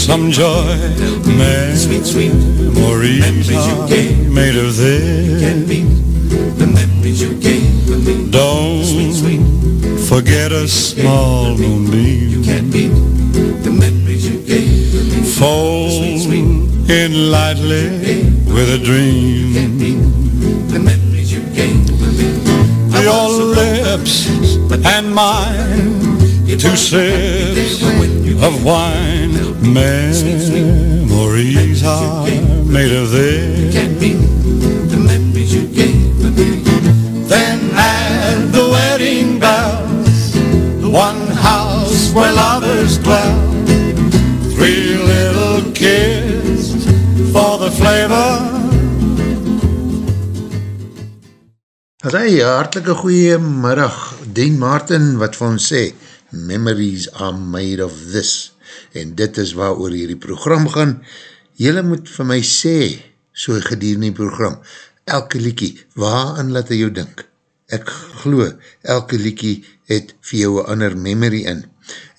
some joy. Sweet, sweet memories, memories you gave, made of this. Can't beat the memories you gave me. Don't sweet, sweet forget a small moonbeam. You can't the memories you gave me. Fold sweet, sweet in lightly with a dream. The memories you gave me. Your lips and mine, two sips of wine Memories are made of this. Then add the wedding bells, one house where lovers dwell. Three little kids for the flavor. Hey, hartelike goeie middag, Dean Martin wat vir ons sê, Memories are made of this, en dit is waar oor hierdie program gaan, jylle moet vir my sê, so gedierende die program, elke liekie, waaraan laat hy jou dink? Ek glo, elke liekie het vir jou een ander memory in,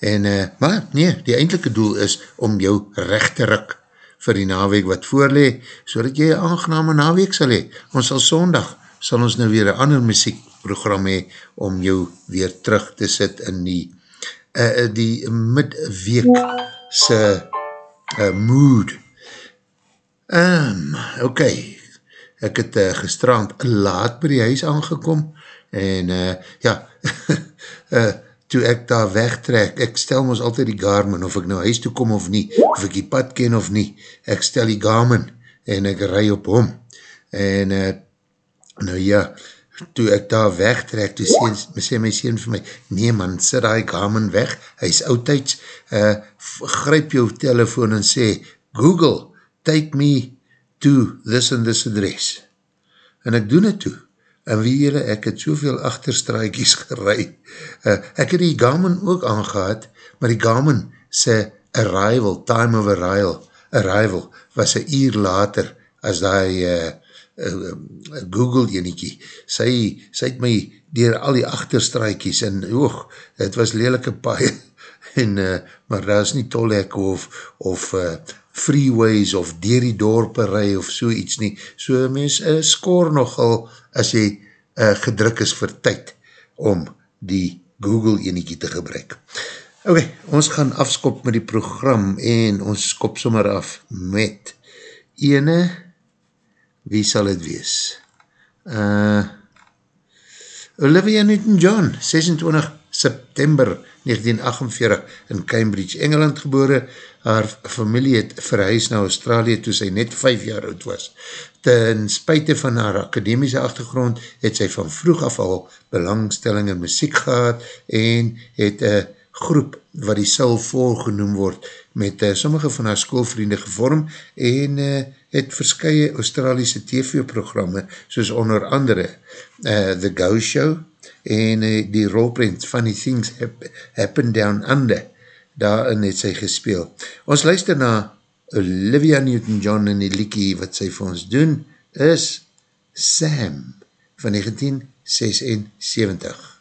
en, uh, maar nee, die eindelike doel is om jou recht te ruk vir die naweek wat voorlee, so dat jy een aangename naweek sal hee. Ons sal sondag sal ons nou weer een ander muziekprogram hee om jou weer terug te sit in die uh, die midweekse uh, mood. Um, ok, ek het uh, gestrand laat by die huis aangekom en uh, ja, uh, toe ek daar wegtrek, ek stel ons altyd die Garmin, of ek nou huis toe kom of nie, of ek die pad ken of nie, ek stel die Garmin en ek rij op hom. En uh, Nou ja, toe ek daar wegtrek, toe sê, sê my sien vir my, nee man, sit die kamen weg, hy is oudtijds, uh, gryp jou telefoon en sê, Google, take me to this and this address. En ek doen het toe. En wie jyre, ek het soveel achterstraakies gerei. Uh, ek het die Garmin ook aangehad, maar die Garmin sê arrival, time of arrival, arrival was een uur later as die uh, uh, Google eniekie, sy, sy het my dier al die achterstraakies en oog, het was lelike paie en, uh, maar daar is nie tolhek of, of uh, freeways of dier die dorperij of so iets nie, so mens uh, skoor nogal as jy uh, gedruk is vir tyd om die Google eniekie te gebruik. Ok, ons gaan afskop met die program en ons skop sommer af met ene wie sal het wees? Uh, Olivia Newton-John, 26 September 1948 in Cambridge, Engeland gebore, haar familie het verhuis na Australië toe sy net 5 jaar oud was. Ten spuite van haar akademiese achtergrond het sy van vroeg af al belangstelling in muziek gehad en het een groep wat die Soul 4 genoem word met uh, sommige van haar schoolvriende gevorm en uh, het verskye Australiese TV-programme, soos onder andere uh, The Go Show en uh, die rolprint Funny Things Happen Down Under, daarin het sy gespeel. Ons luister na Olivia Newton-John en die liekie wat sy vir ons doen, is Sam van 1976.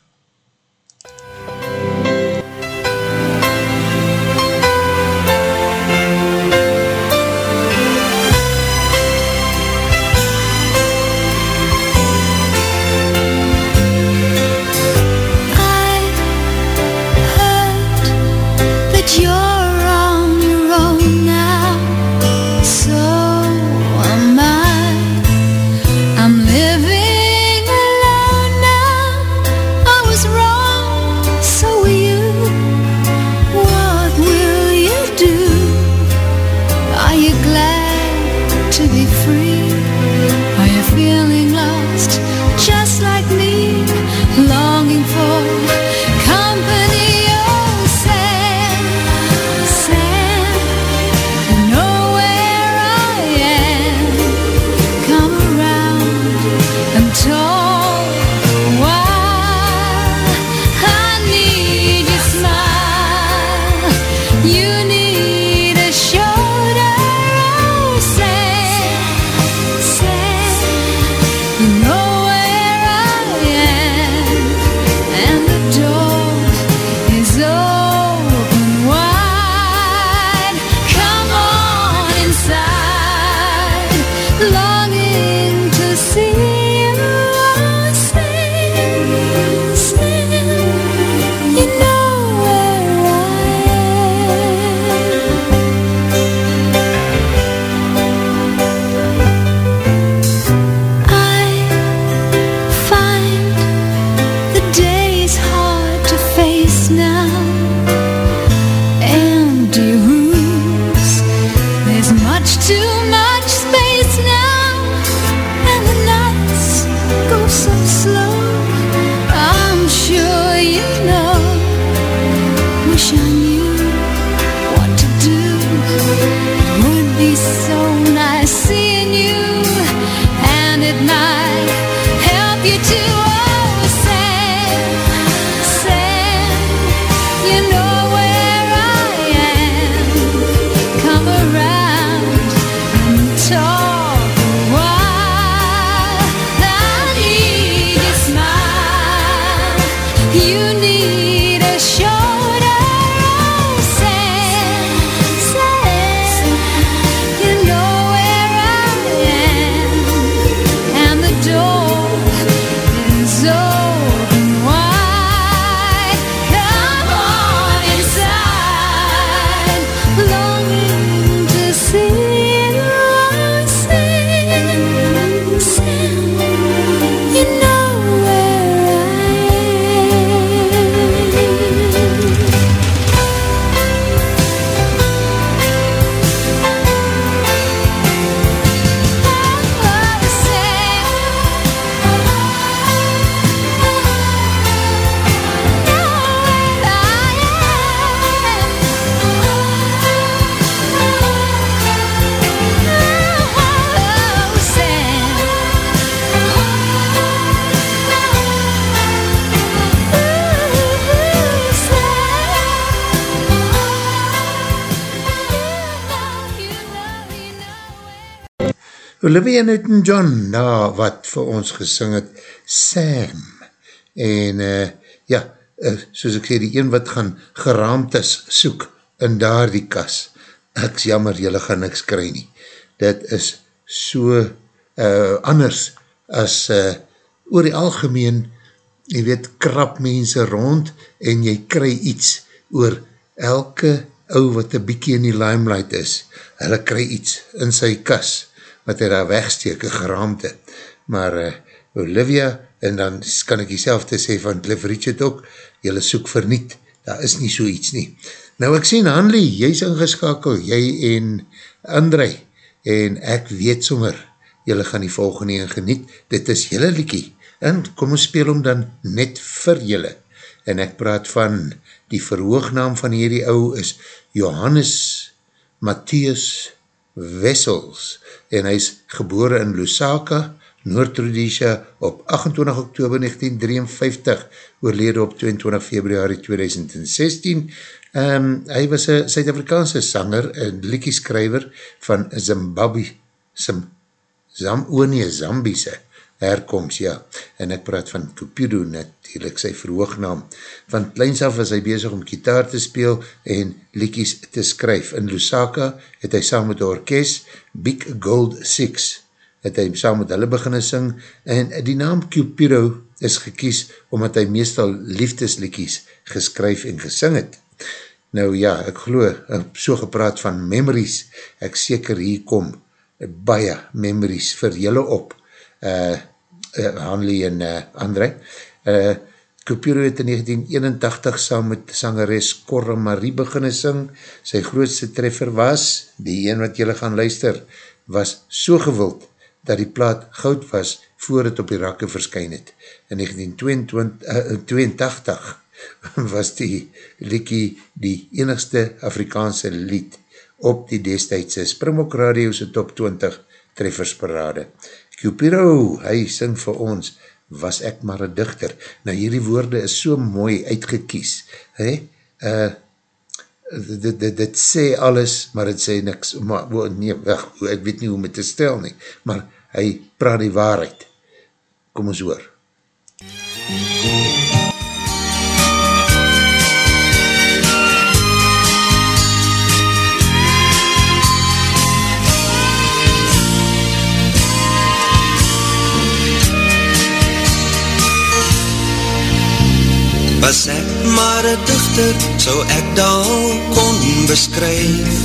Olivia Newton-John, na wat vir ons gesing het, Sam. En uh, ja, uh, soos ek sê, die een wat gaan geraamtes soek in daar die kas. Ek is jammer, jylle gaan niks kry nie. Dit is so uh, anders as uh, oor die algemeen, jy weet, krap mense rond en jy kry iets oor elke ou wat een bykie in die limelight is. Hulle kry iets in sy kas wat hy daar wegsteek, geraamte. Maar uh, Olivia, en dan kan ek jyself te sê van Cliff Richard ook, jylle soek verniet, daar is nie so iets nie. Nou ek sien Hanley, jy is ingeskakel, jy en André, en ek weet sommer, jylle gaan die volgende en geniet, dit is jylle liekie, en kom ons speel om dan net vir jylle, en ek praat van die verhoognaam van hierdie ou is Johannes Matthias Wessels, en hy is gebore in Lusaka, Noord-Rhodesia op 28 oktober 1953, oorlede op 22 februari 2016. Um, hy was een Suid-Afrikaanse sanger en liekieskrijver van Zimbabwe, Zim, Zam, o nee, Zambiese herkomst, ja. En ek praat van Cupido, natuurlijk sy verhoognaam. Van kleins af was hy bezig om kitaar te speel en liekies te skryf. In Lusaka het hy saam met die orkest Big Gold Six het hy saam met hulle beginne sing en die naam Cupido is gekies omdat hy meestal liefdesliekies geskryf en gesing het. Nou ja, ek geloof, so gepraat van memories, ek seker hier kom baie memories vir julle op, uh, uh, Hanley en uh, André. Uh, Cupido het in 1981 saam met sangeres Corra Marie beginne sing, sy grootste treffer was, die een wat julle gaan luister, was so gewild dat die plaat goud was voor het op die rakke verskyn het. In 1982 uh, was die liekie die enigste Afrikaanse lied op die destijdse Springbok Radio's top 20 treffersparade. Cupiro, hy sing vir ons, was ek maar een dichter. Nou hierdie woorde is so mooi uitgekies. He? Uh, dit, dit, dit sê alles, maar het sê niks, maar, nee, weg, ek weet nie hoe my te stel nie, maar hy praat die waarheid. Kom ons hoor. Was ek maar een dichter, so ek dan kon beskryf.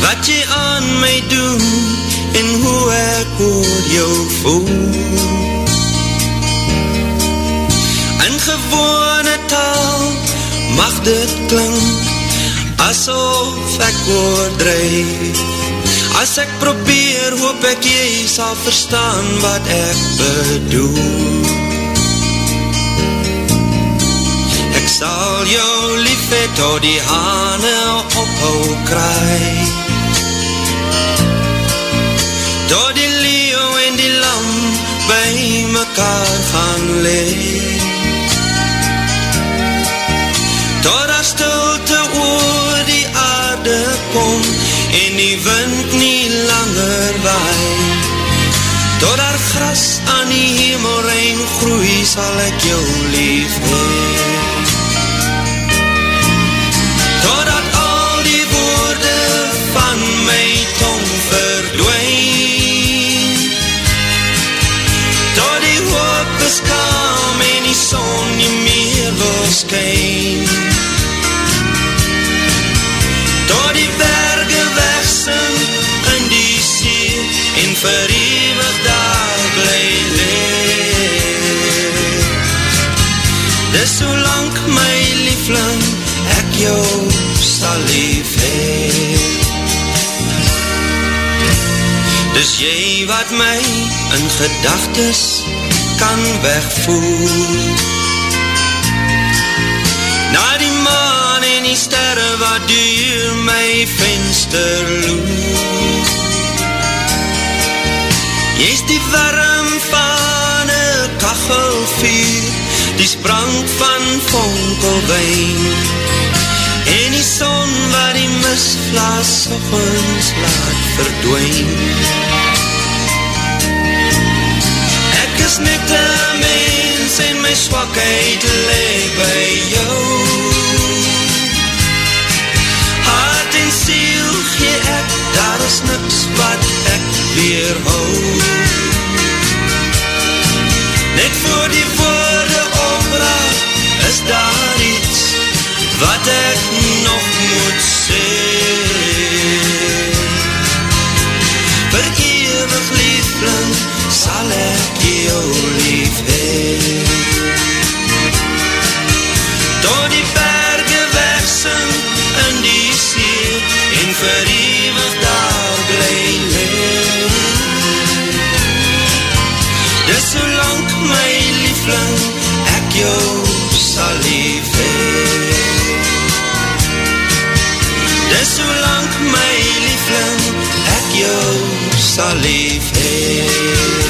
Wat jy aan my doen, en hoe ek oor jou voel. In gewone taal, mag dit klink, Asof ek oordrijf As ek probeer, hoop ek jy sal verstaan wat ek bedoel sal jou lief het tot die hane ophou kry Tot die leeuw en die lam by mekaar gaan leef Tot daar stilte oor die aarde kom En die wind nie langer waai. Tot daar gras aan die hemelrein groei Sal ek jou lief hee wat my in gedagtes kan wegvoer. Na die maan en die sterre wat duur my venster loer. Jy is die warm van een kachelvuur Die sprang van vonkelwijn. En die son wat die misvlaas op ons laat verdwijn is net een mens en my swakheid leeg by jou. Hart en siel gee ek, daar is niks wat ek weerhou Net voor die woorde opraak is daar iets wat ek nog moet sê. Vir eeuwig liefling sal ek jou lief hee Tot die berge wegsing in die see en vir eeuwig daar bly leer Dis so lang my liefling ek jou sal lief hee Dis so lang my liefling ek jou sal lief hee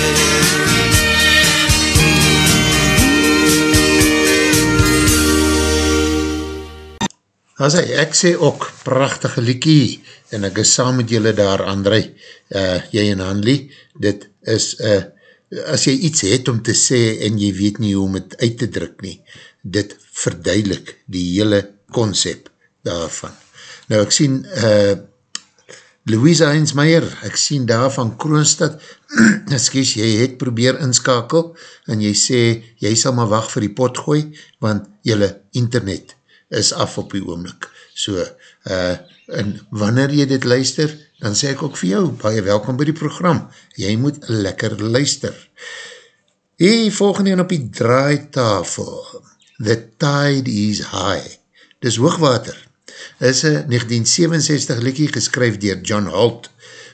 As hy, ek sê ook prachtige liekie en ek is saam met julle daar André, uh, jy en Hanlie, dit is, uh, as jy iets het om te sê en jy weet nie hoe om het uit te druk nie, dit verduidelik die hele concept daarvan. Nou ek sien uh, Louisa Heinzmeier, ek sien daar van Kroonstad, excuse, jy het probeer inskakel en jy sê, jy sal maar wacht vir die pot gooi, want jylle internet is af op die oomlik. So, uh, en wanneer jy dit luister, dan sê ek ook vir jou, baie welkom by die program. Jy moet lekker luister. Die volgende een op die draaitafel. The Tide is High. Dis hoogwater. Is een 1967 liekie geskryf dier John Holt,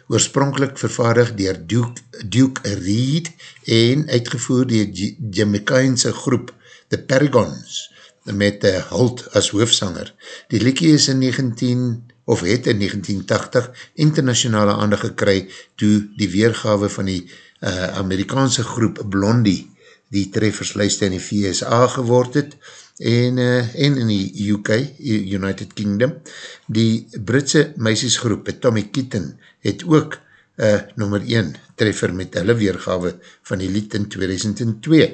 oorspronkelijk vervaardig dier Duke, Duke Reed en uitgevoer dier Jamaicaanse groep The Paragons met uh, Holt as hoofsanger. Die liekie is in 19, of het in 1980 internationale aandag gekry toe die weergawe van die uh, Amerikaanse groep Blondie die treffersluiste in die VSA geword het en, uh, en in die UK, United Kingdom. Die Britse meisjesgroep Tommy Keaton het ook uh, nummer 1 treffer met hulle weergawe van die lied in 2002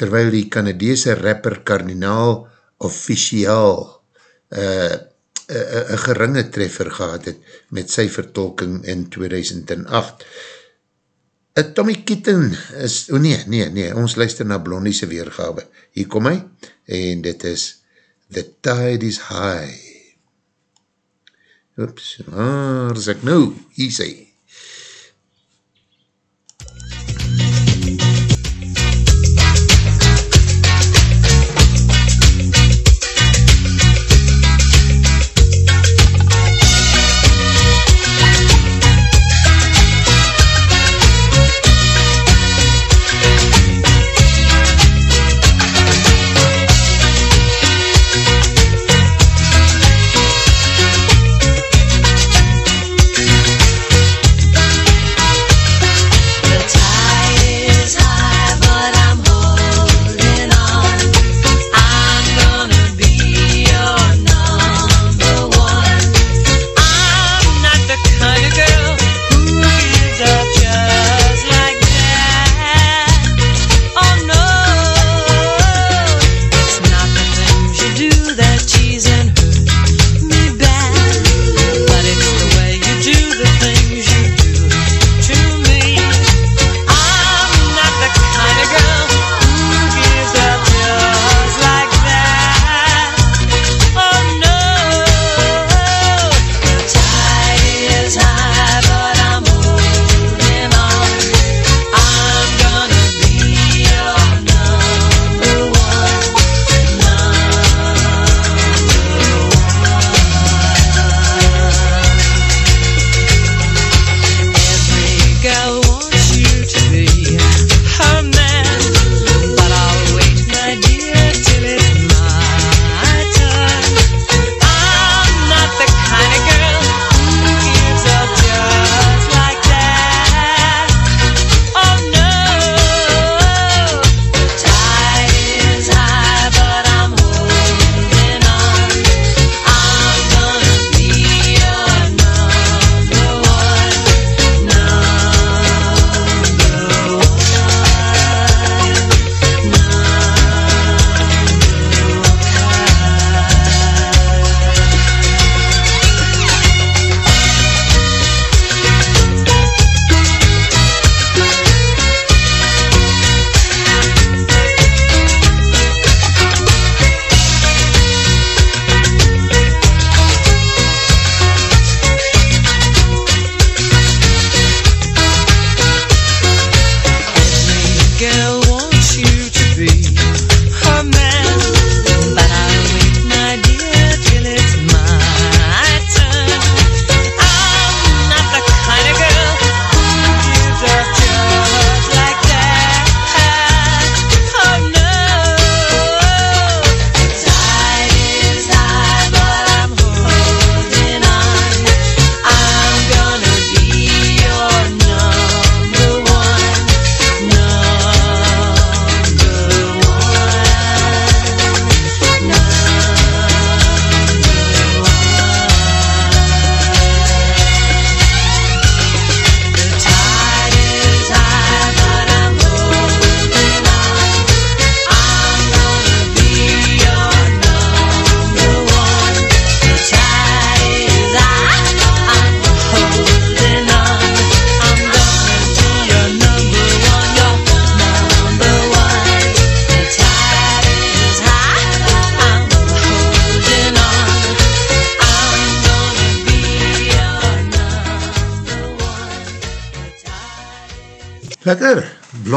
terwyl die Canadese rapper Kardinaal officiaal een uh, uh, uh, geringe treffer gehad het met sy vertolking in 2008. Uh, Tommy Keaton is, o oh nee, nee, nee, ons luister na Blondie'se weergawe. Hier kom hy, en dit is The Tide is High. Oeps, waar is ek nou? Hier sê. Lekker,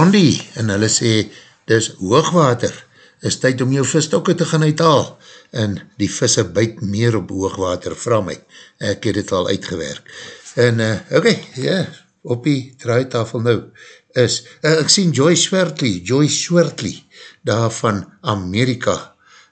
Blondie, en hulle sê, dis hoogwater, is tyd om jou visstokke te gaan uithaal, en die visse byt meer op hoogwater, vraag my, ek het het al uitgewerk. En, uh, oké, okay, ja, yeah, op die draaitafel nou, is, uh, ek sien Joy Swertley, Joy Swertley, daar van Amerika,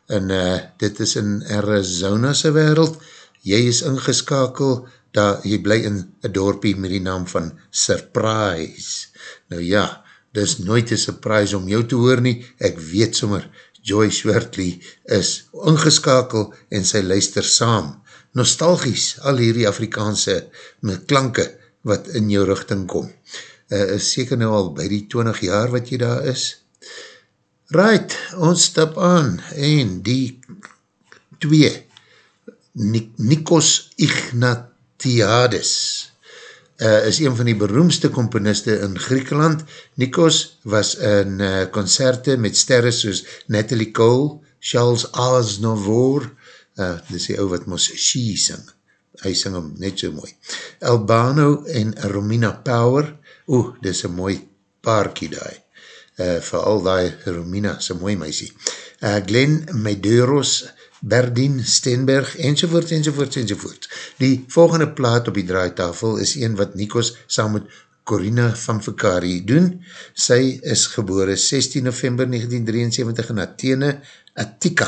en uh, dit is in Arizona se wereld, jy is ingeskakel, daar, jy bly in een dorpie met die naam van Surprise, Nou ja, dis nooit een surprise om jou te hoor nie, ek weet sommer, Joy Swertley is ingeskakel en sy luister saam. Nostalgies, al hierdie Afrikaanse klanke wat in jou richting kom. Uh, is seker nou al by die 20 jaar wat jy daar is. Right, ons stap aan en die twee, Nikos Ignatiades, uh, is een van die beroemdste componiste in Griekenland. Nikos was in uh, concerte met sterre soos Natalie Cole, Charles Aznavour, uh, dis die ou wat mos She sing, hy sing hom net so mooi. Albano en Romina Power, oeh, dis een mooi paarkie daai, uh, vooral die Romina, is een mooi meisie. Uh, Glenn Medeiros, Berdien, Stenberg, enzovoort, enzovoort, enzovoort. Die volgende plaat op die draaitafel is een wat Nikos saam met Corina van Vakari doen. Sy is gebore 16 november 1973 in Athene, Attika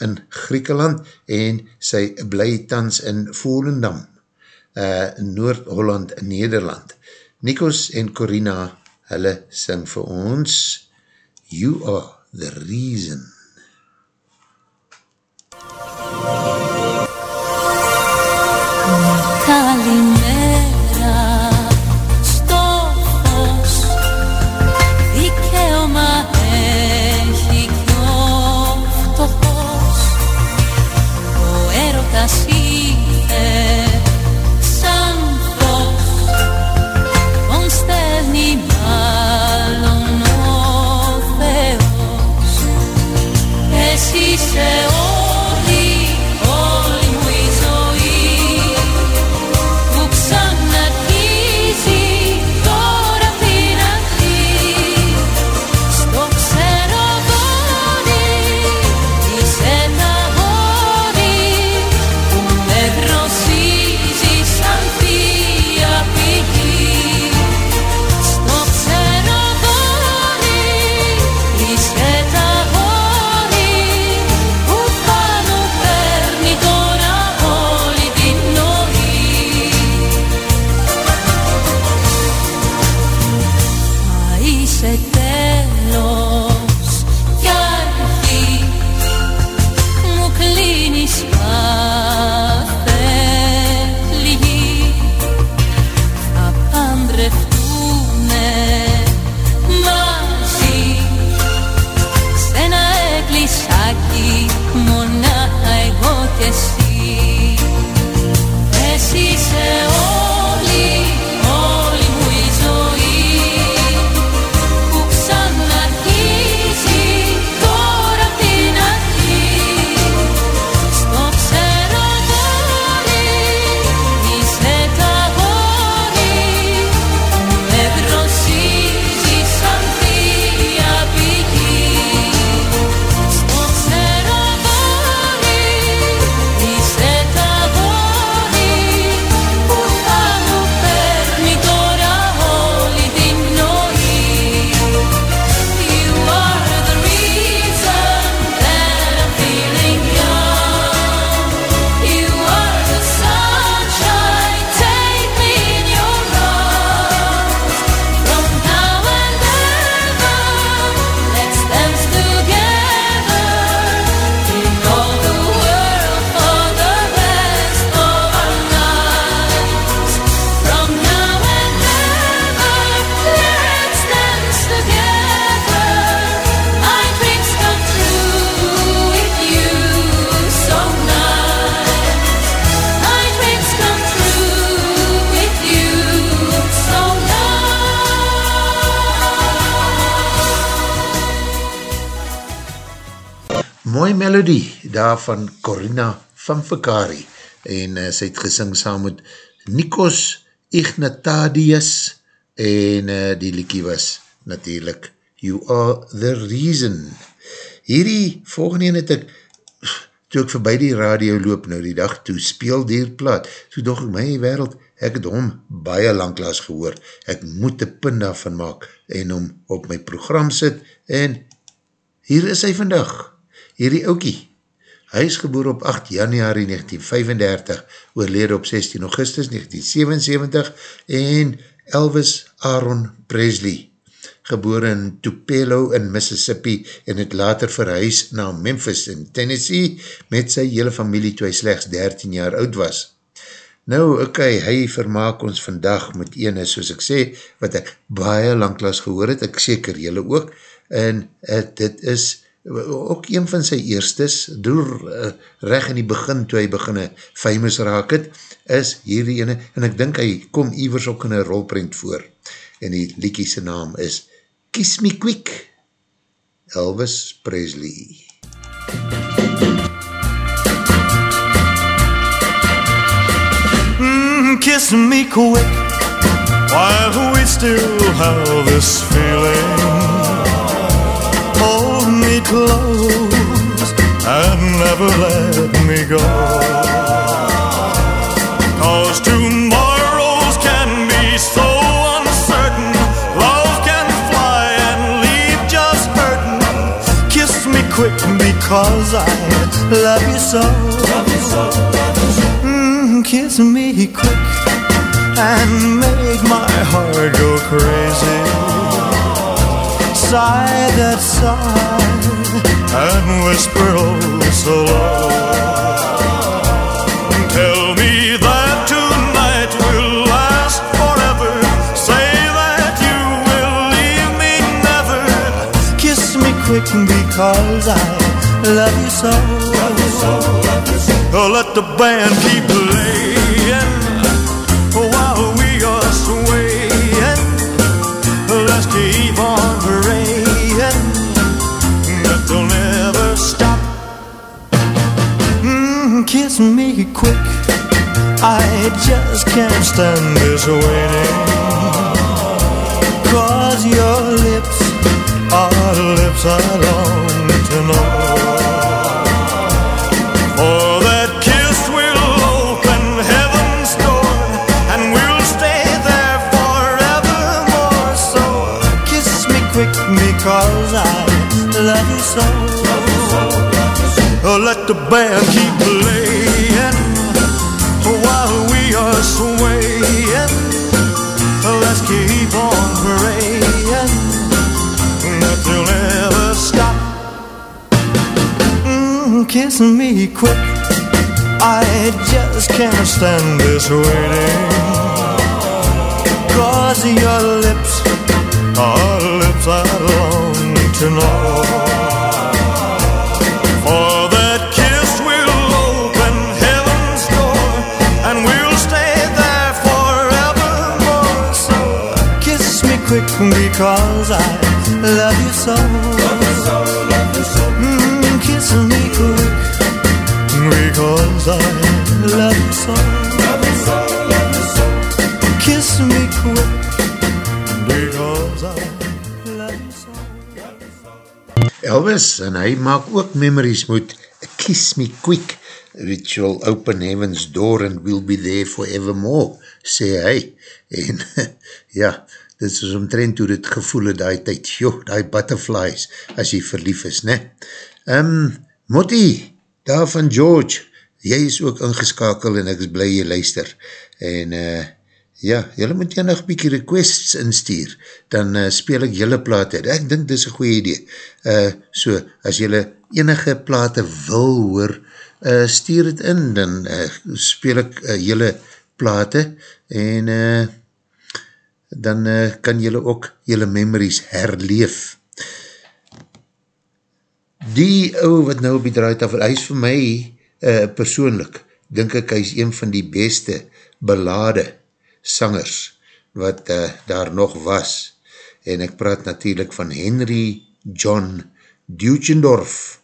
in Griekenland en sy bly tans in Volendam, uh, Noord-Holland, Nederland. Nikos en Corina, hulle sing vir ons You are the reason. 他领略 daar van Corina van Vakari en uh, sy het gesing saam met Nikos Ignatadius en uh, die liekie was natuurlijk You Are The Reason. Hierdie volgende een het ek, toe ek voorbij die radio loop nou die dag, toe speel die plaat, toe doch ek my wereld, ek het hom baie langklaas gehoor, ek moet die pin daarvan maak, en hom op my program sit, en hier is hy vandag, hierdie oukie, hy is geboor op 8 januari 1935, oorlede op 16 augustus 1977, en Elvis Aaron Presley, geboor in Tupelo in Mississippi en het later verhuis na Memphis in Tennessee met sy hele familie toe hy slechts 13 jaar oud was. Nou, ok, hy vermaak ons vandag met ene, soos ek sê, wat ek baie langklas gehoor het, ek seker jylle ook, en het, dit is ook een van sy eerstes, door uh, reg in die begin, toe hy beginne famous raak het, is hierdie ene, en ek dink hy kom ivers ook in een rolprint voor, en die liekiese naam is Kiss Me Quick, Elvis Presley. Mm, kiss me quick while we still have this feeling. Close and never let me go. Cause tomorrows can be so uncertain. Love can fly and leave just hurting. Kiss me quick because I love you so. Mm, kiss me quick and make my heart go crazy. Sigh that sigh and whisper oh so low. Tell me that tonight will last forever. Say that you will leave me never. Kiss me quick because I love you so. Oh, let the band keep playing me quick. I just can't stand this waiting. Cause your lips are lips I long to know. For that kiss will open heaven's door and we'll stay there forevermore. So kiss me quick because I love you so. Oh, let the band keep playing kiss me quick. I just can't stand this waiting. Cause your lips are lips I long to know. For that kiss will open heaven's door and we'll stay there forevermore. So kiss me quick because I love you so. Because I love you so. Kiss me quick because I love you so. Elvis, en hy maak ook memories met Kiss Me Quick, which will open heaven's door and we'll be there forevermore, sê hy. En ja, dit is omtrent hoe dit gevoel het die tyd, joh, die butterflies, as jy verlief is, ne? Um, Motti, daar van George, jy is ook ingeskakel en ek is blij jy luister. En uh, ja, jylle moet jy nog bykie requests instuur, dan uh, speel ek jylle plate. Ek dink dit is een goeie idee. Uh, so, as jylle enige plate wil hoor, uh, stuur het in, dan uh, speel ek uh, jylle plate en uh, dan uh, kan jylle ook jylle memories herleef. Die ou wat nou op die draaitafel, hy is vir my uh, persoonlik, denk ek hy is een van die beste belade sangers wat uh, daar nog was. En ek praat natuurlijk van Henry John Duchendorf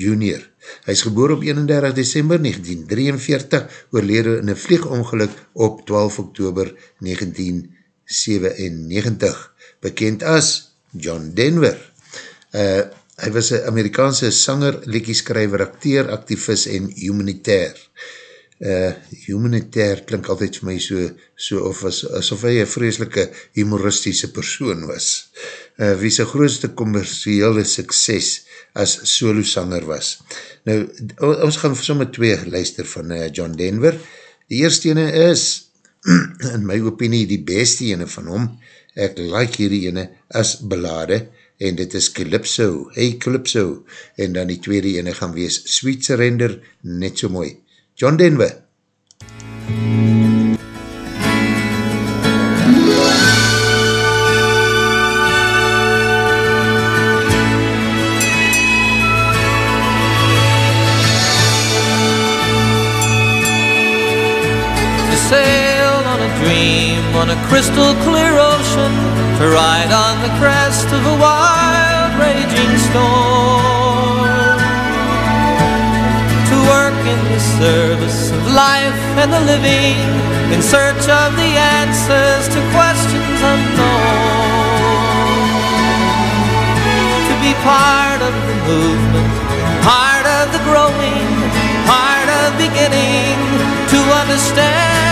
Jr. Hy is geboor op 31 december 1943, oorlede in een vliegongeluk op 12 oktober 1997, bekend as John Denver. Uh, hy was een Amerikaanse sanger, lekkieskrijver, acteer, activist en humanitair. Uh, humanitair klink altyd vir my so, so of as, asof hy een vreselike humoristische persoon was. Uh, wie sy grootste commerciële sukses as solo sanger was. Nou, ons gaan somme twee luister van uh, John Denver. Die eerste ene is, in my opinie, die beste ene van hom. Ek like hierdie ene as belade, en dit is Calypso, Hey Calypso, en dan die tweede ene gaan wees Sweet Surrender, net so mooi. John Denver. on a dream on a crystal clear ocean to ride on the crest of a wild service of life and the living in search of the answers to questions unknown. To be part of the movement part of the growing part of beginning to understand.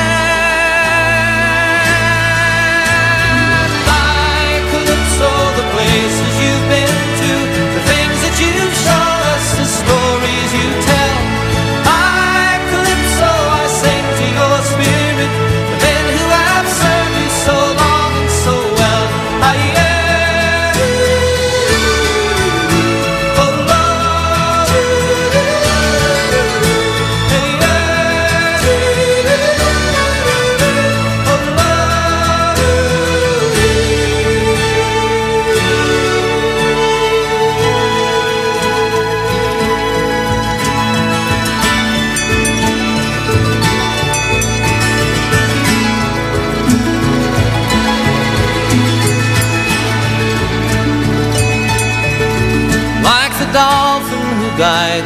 So the places you've been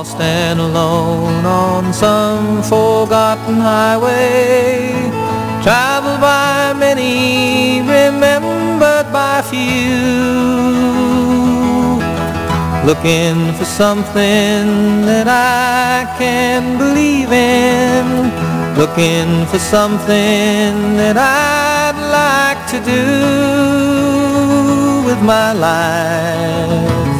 Lost and alone on some forgotten highway, traveled by many, remembered by few. Looking for something that I can believe in, looking for something that I'd like to do with my life.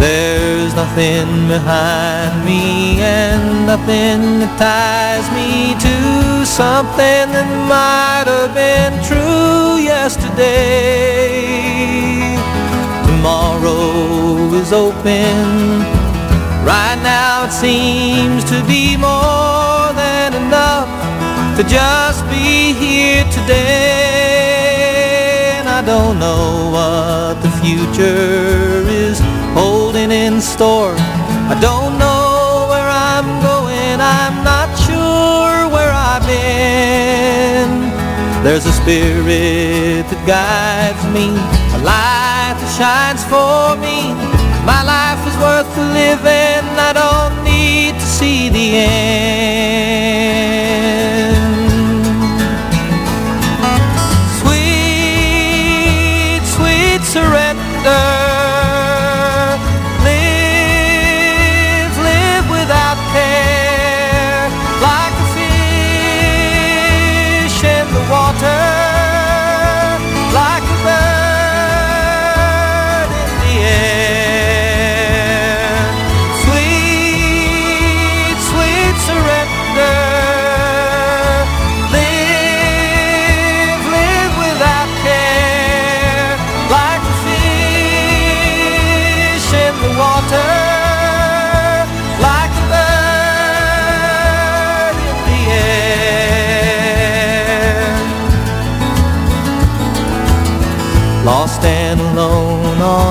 There's nothing behind me and nothing that ties me to something that might have been true yesterday. Tomorrow is open Right now it seems to be more than enough to just be here today. And I don't know what the future is in store. I don't know where I'm going, I'm not sure where I've been. There's a spirit that guides me, a light that shines for me. My life is worth living, I don't need to see the end.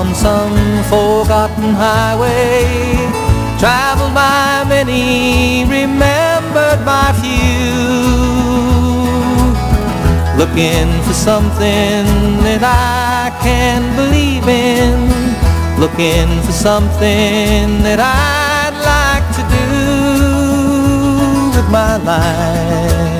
On some forgotten highway, traveled by many, remembered by few. Looking for something that I can believe in, looking for something that I'd like to do with my life.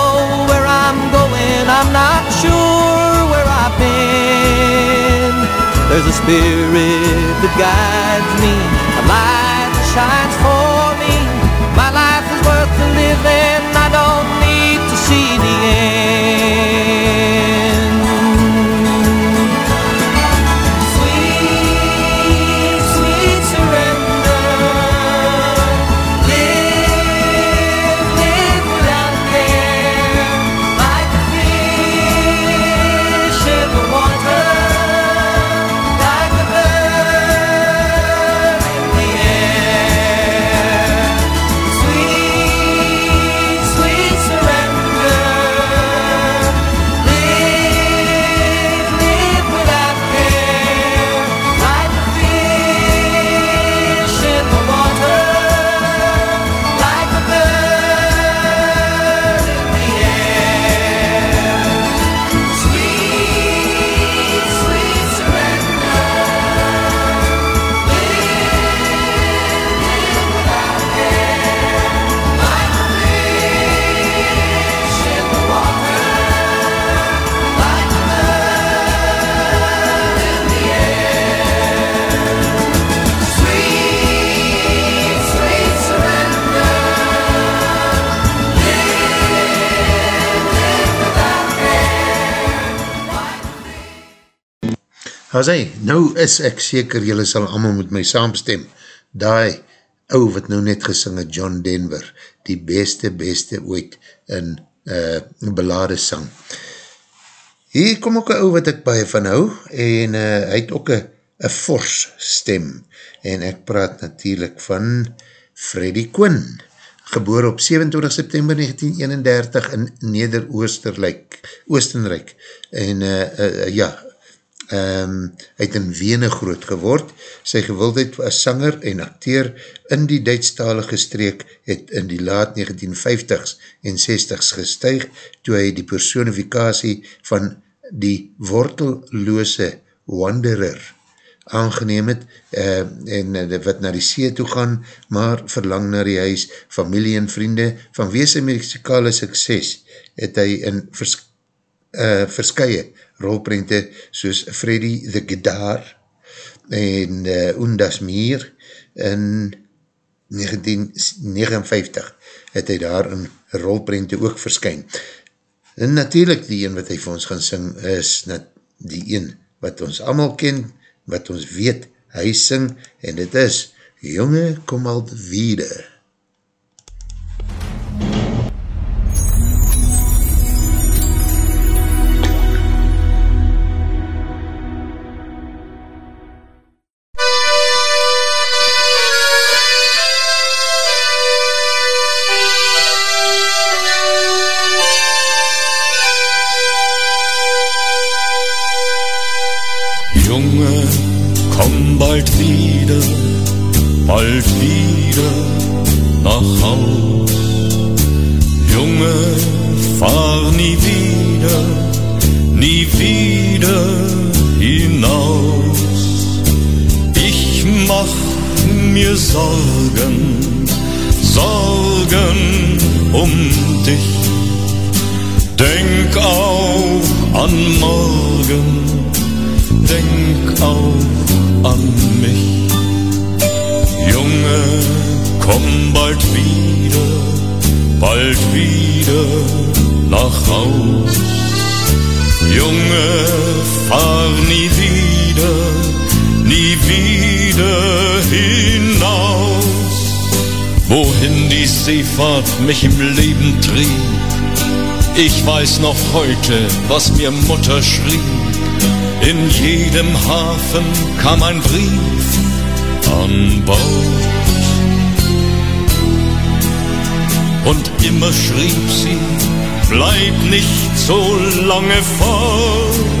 There's a spirit that guides me, a light that shines for As hy, nou is ek seker jylle sal allemaal met my saamstem. Daai ou wat nou net gesing het, John Denver, die beste, beste ooit in uh, belade sang. Hier kom ook een ou wat ek baie van hou en uh, hy het ook een fors stem en ek praat natuurlijk van Freddie Quinn, geboor op 27 september 1931 in Neder-Oosterlijk, Oostenrijk en uh, uh, ja, um, hy het in Wene groot geword. Sy gewildheid as sanger en acteur in die Duitsstalige streek het in die laat 1950s en 60s gestuig toe hy die personifikatie van die wortelloose wanderer aangeneem het uh, en uh, wat na die see toe gaan, maar verlang na die huis, familie en vriende, van wees sy muzikale sukses het hy in vers, uh, verskye rolprente soos Freddy the Guitar en uh, Undas Meer in 1959 het hy daar in rolprente ook verskyn. En natuurlijk die een wat hy vir ons gaan sing is die een wat ons allemaal ken, wat ons weet, hy sing en dit is Jonge kom al wieder. Weiß noch heute, was mir Mutter schrieb. In jedem Hafen kam ein Brief an Bord. Und immer schrieb sie, bleib nicht so lange fort.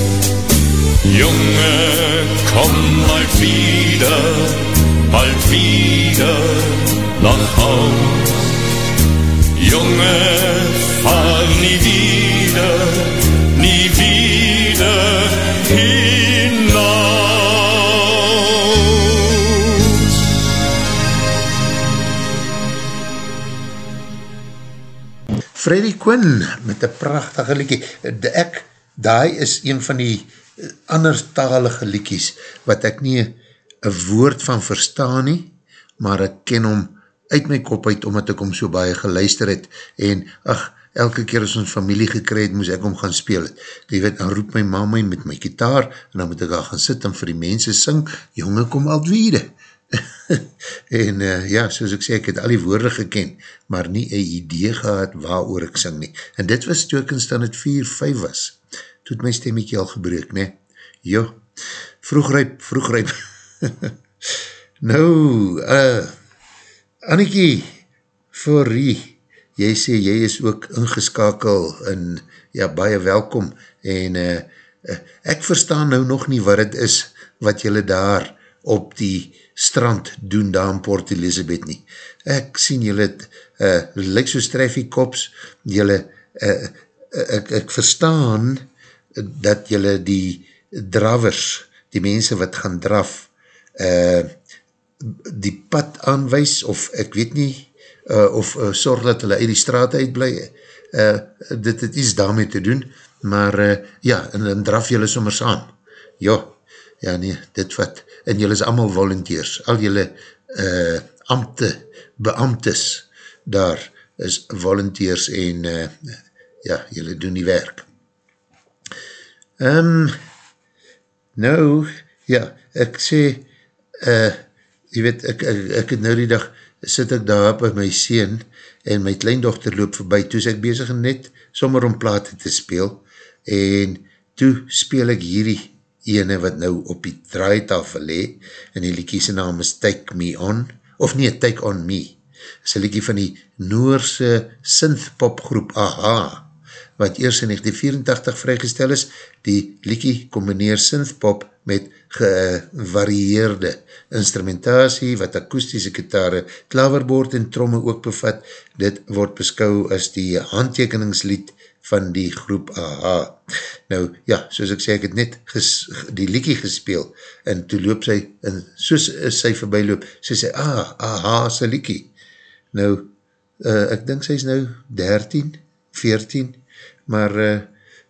Junge, komm bald wieder, bald wieder nach Haus. Junge, fahr nie wieder, nie wieder hinaus. Freddie Quinn met een prachtige liekie. De ek, daai is een van die anderstalige liekies wat ek nie een woord van verstaan nie, maar ek ken hom uit my kop uit, omdat ek hom so baie geluister het, en ach, elke keer as ons familie gekry het, moes ek hom gaan speel het. Die weet, dan roep my mama met my gitaar, en dan moet ek al gaan sit en vir die mense sing, jonge kom al dwiede. en uh, ja, soos ek sê, ek het al die woorde geken, maar nie een idee gehad waar oor ek sing nie. En dit was toe ek in stand het 4-5 was. Toe het my stemmetje al gebreek, ne? Jo, vroegryp, vroegryp. nou, uh, Annekie, Forrie, jy sê jy is ook ingeskakel en ja, baie welkom en uh, ek verstaan nou nog nie wat het is wat jylle daar op die strand doen daar in Port Elizabeth nie. Ek sien jylle, uh, lyk so streffie kops, jylle, uh, ek, ek verstaan dat jylle die dravers, die mense wat gaan draf, uh, die pad aanwijs, of ek weet nie, uh, of uh, sorg dat hulle uit die straat uitblij, uh, dit het iets daarmee te doen, maar uh, ja, en dan draf jylle sommer saam. Ja, ja nee, dit wat, en jylle is allemaal volunteers, al jylle uh, ambte, beambtes daar is volunteers en uh, ja, jylle doen die werk. Um, nou, ja, ek sê, uh, jy weet, ek, ek, ek het nou die dag, sit ek daar by my sien, en my kleindochter loop voorbij, toe is ek bezig net, sommer om plate te speel, en toe speel ek hierdie ene wat nou op die draaitafel le, en die liekie sy naam is Take Me On, of nee, Take On Me, is een liekie van die Noorse synthpop groep AHA, wat eers in 1984 vrygestel is, die liekie combineer synthpop met gevarieerde instrumentatie, wat akoestische gitare, klaverboord en tromme ook bevat, dit word beskou as die handtekeningslied van die groep AHA. Nou, ja, soos ek sê, ek het net ges, die liekie gespeel, en toe loop sy, en soos sy voorbij loop, sy sê, ah, AHA sy liekie. Nou, uh, ek dink sy is nou 13, 14, maar uh,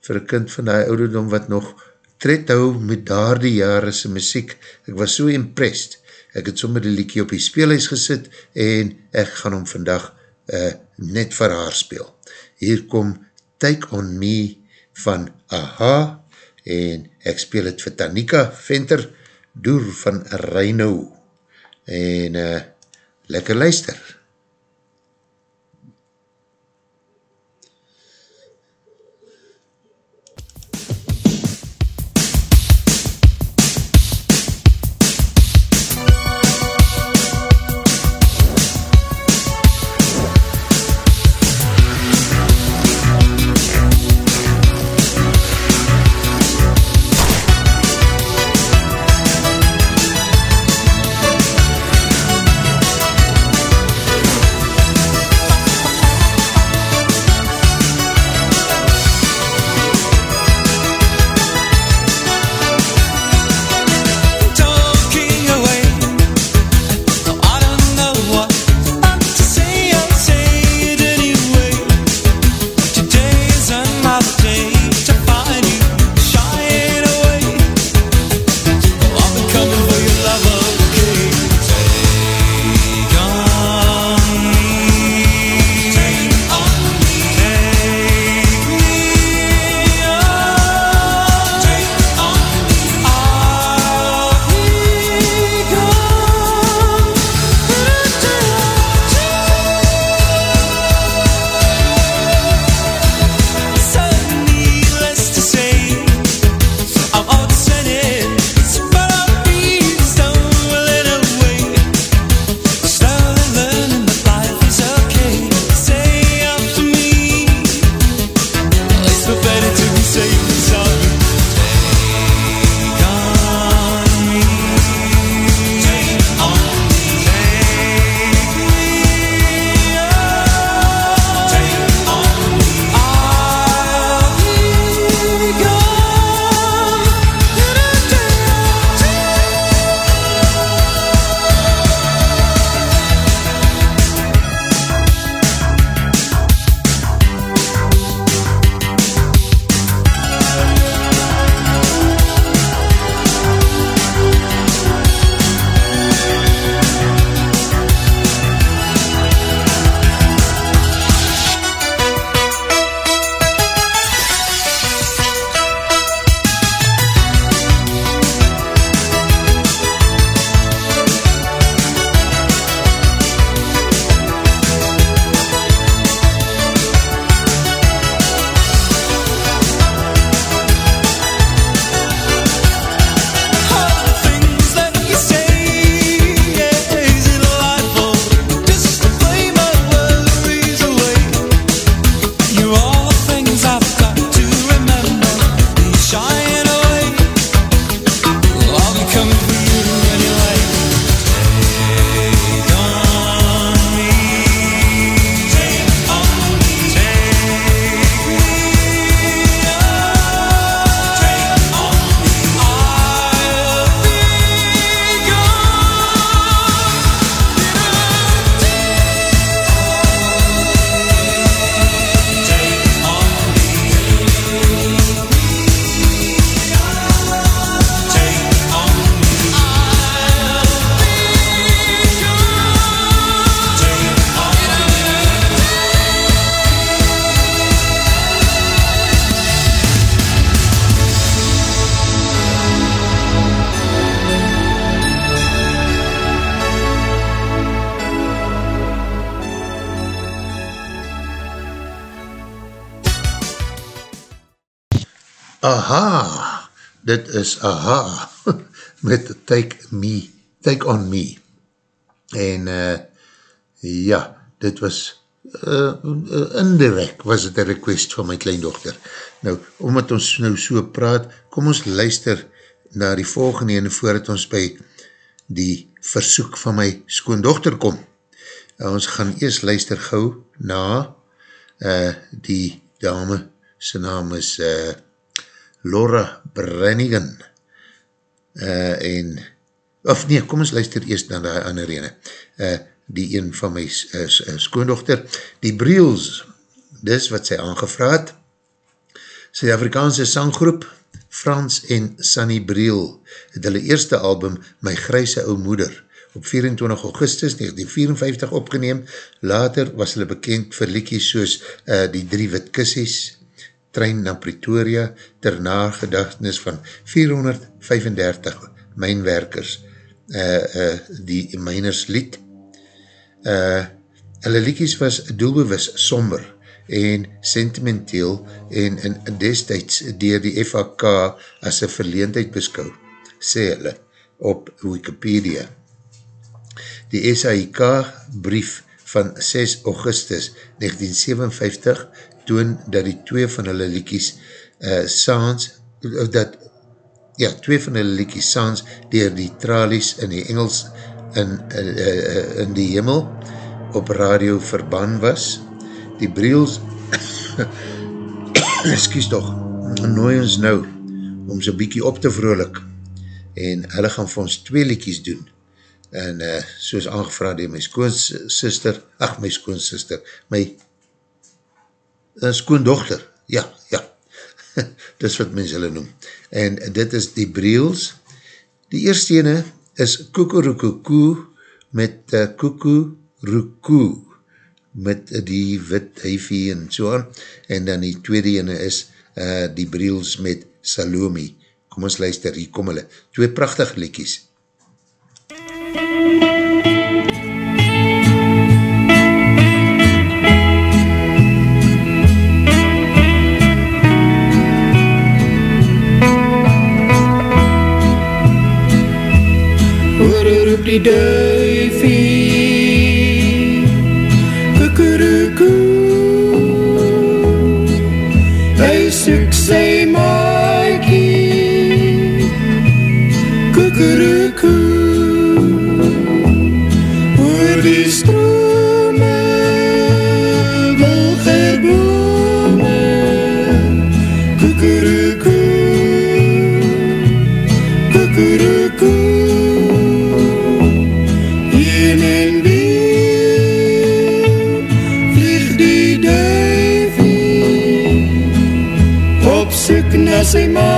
vir een kind van die ouderdom wat nog tred hou met daar die jare sy muziek, ek was so impressed, ek het sommer die liekie op die speelhuis gesit, en ek gaan hom vandag uh, net vir haar speel. Hier kom Take On Me van AHA en ek speel het vir Tanika Venter Doer van Rhino en uh, lekker luister. Dit is Aha, met Take Me, Take On Me. En uh, ja, dit was uh, indirect was het een request van my kleindochter. Nou, omdat ons nou so praat, kom ons luister na die volgende en voordat ons by die versoek van my skoondochter kom. Uh, ons gaan eers luister gauw na uh, die dame, sy naam is uh, Laura Brannigan uh, en of nee, kom ons luister eerst na die ander ene. Uh, die een van my uh, skoondochter, die Briels, dis wat sy aangevraad, sy Afrikaanse sanggroep, Frans en Sunny Briel, het hulle eerste album, My Grijse Ou Moeder, op 24 augustus 1954 opgeneem, later was hulle bekend vir liekies soos uh, Die Drie Witkissies, Trein na Pretoria, ter nagedachtenis van 435 mijnwerkers, uh, uh, die Mijners lied, uh, hulle liekies was doelbewus somber en sentimenteel en in destijds dier die FAK as een verleendheid beskou, sê hulle op Wikipedia. Die SAIK brief van 6 augustus 1957 toon dat die twee van hulle liekies uh, saans, dat ja, twee van hulle liekies saans dier die tralies in die Engels in, uh, uh, in die hemel op radio verban was. Die Briels excuse toch, nooi ons nou om so bykie op te vrolik en hulle gaan vir ons twee liekies doen en uh, soos aangevraad die my skoonsister, ach my skoonsister, my uh, skoondochter, ja, ja, dis wat mens hulle noem. En dit is die Briels. Die eerste ene is Kukurukuku met uh, Kukuruku met die wit huifie en so aan. En dan die tweede ene is uh, die Briels met Salome. Kom ons luister, hier kom hulle. Twee prachtige liedjies. Roep die duifie. Kukuruku Hy soek sy soek na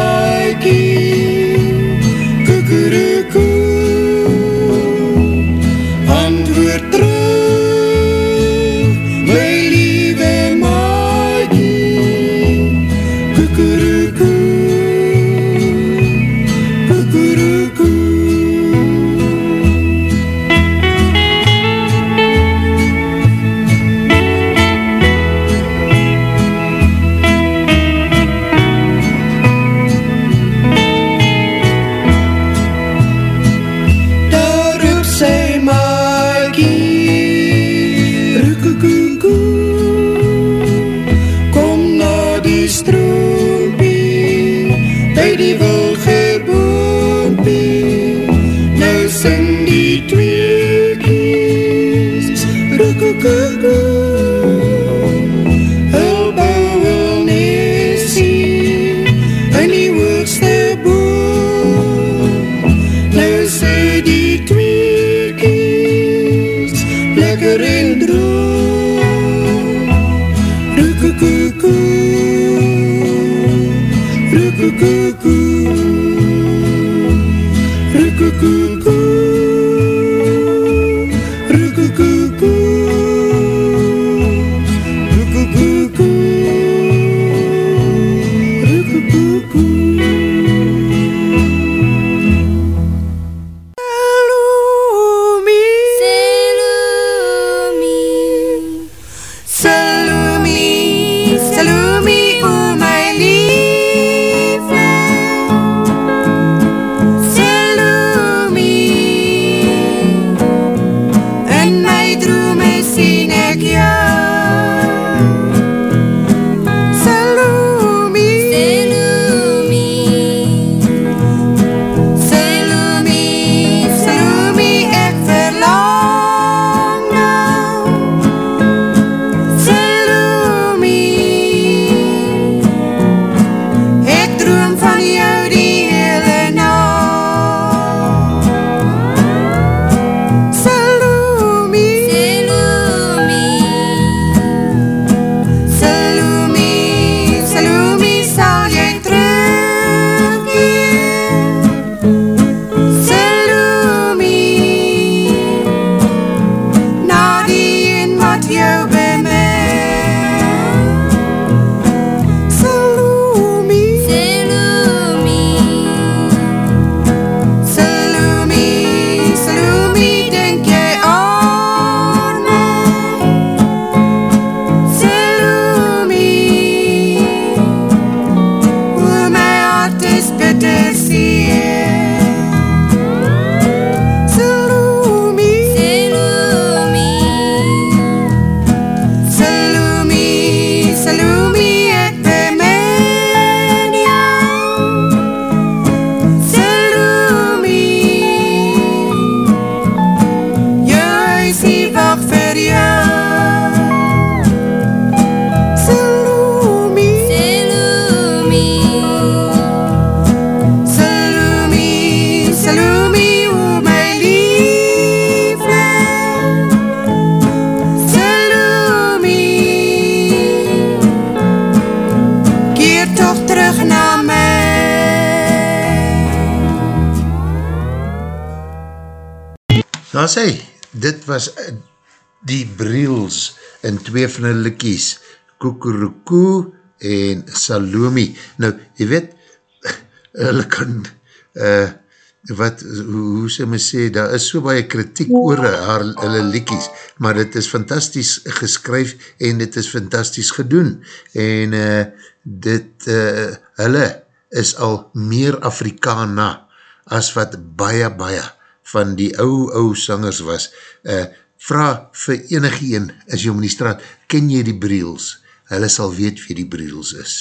twee van hulle likkies, Kukuruku en Salome. Nou, jy weet, hulle kan, uh, wat, hoe, hoe sy my sê, daar is so baie kritiek oor haar, hulle likkies, maar dit is fantastisch geskryf en dit is fantastisch gedoen. En uh, dit, uh, hulle is al meer Afrikana as wat baie, baie van die ou, ou sangers was. Uh, vraag vir enige een, as jy om die straat, ken jy die Briels? Hulle sal weet wie die Briels is.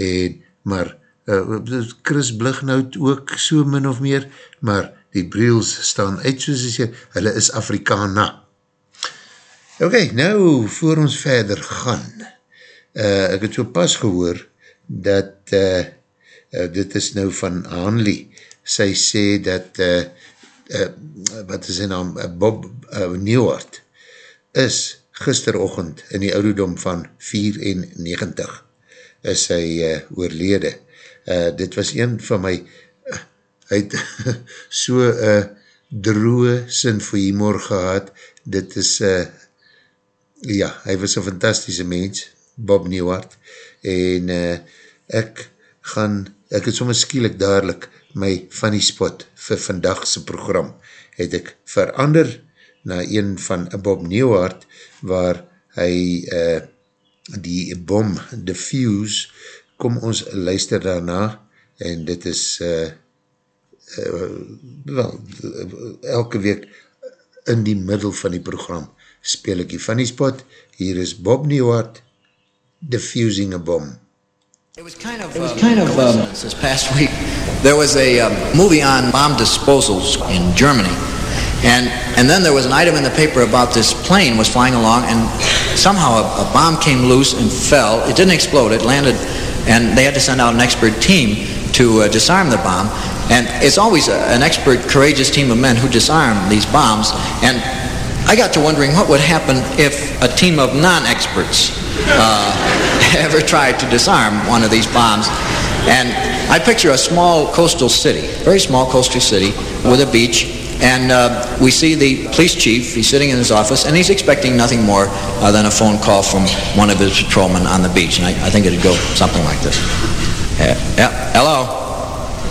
En, maar, uh, Chris Blighnout ook so min of meer, maar die Briels staan uit soos jy, hulle is Afrikana. Ok, nou, voor ons verder gaan, uh, ek het so pas gehoor, dat, uh, uh, dit is nou van Hanley, sy sê dat, uh, uh, wat is sy naam, uh, Bob uh, Newhart, is gisterochtend in die ouderdom van 94 is hy uh, oorlede. Uh, dit was een van my, uh, hy het so uh, droe sin vir humor gehad, dit is, uh, ja, hy was een fantastische mens, Bob Newhart, en uh, ek gaan, ek het soms skielik dadelijk my funny spot vir vandagse program, het ek verander na een van Bob Newhart, waar hy uh, die bom diffuse, kom ons luister daarna, en dit is uh, uh, wel, elke week in die middel van die program speel ek die funny spot, hier is Bob Newhart, diffusing a bomb. It was kind of, it was kind of um, this past week. There was a um, movie on bomb disposals in Germany, and and then there was an item in the paper about this plane was flying along, and somehow a, a bomb came loose and fell. It didn't explode. It landed, and they had to send out an expert team to uh, disarm the bomb. And it's always a, an expert, courageous team of men who disarm these bombs. And I got to wondering what would happen if a team of non-experts uh, ever tried to disarm one of these bombs. And I picture a small coastal city, very small coastal city with a beach, and uh, we see the police chief, he's sitting in his office, and he's expecting nothing more uh, than a phone call from one of his patrolmen on the beach. And I, I think it'd go something like this. Uh, yeah, hello.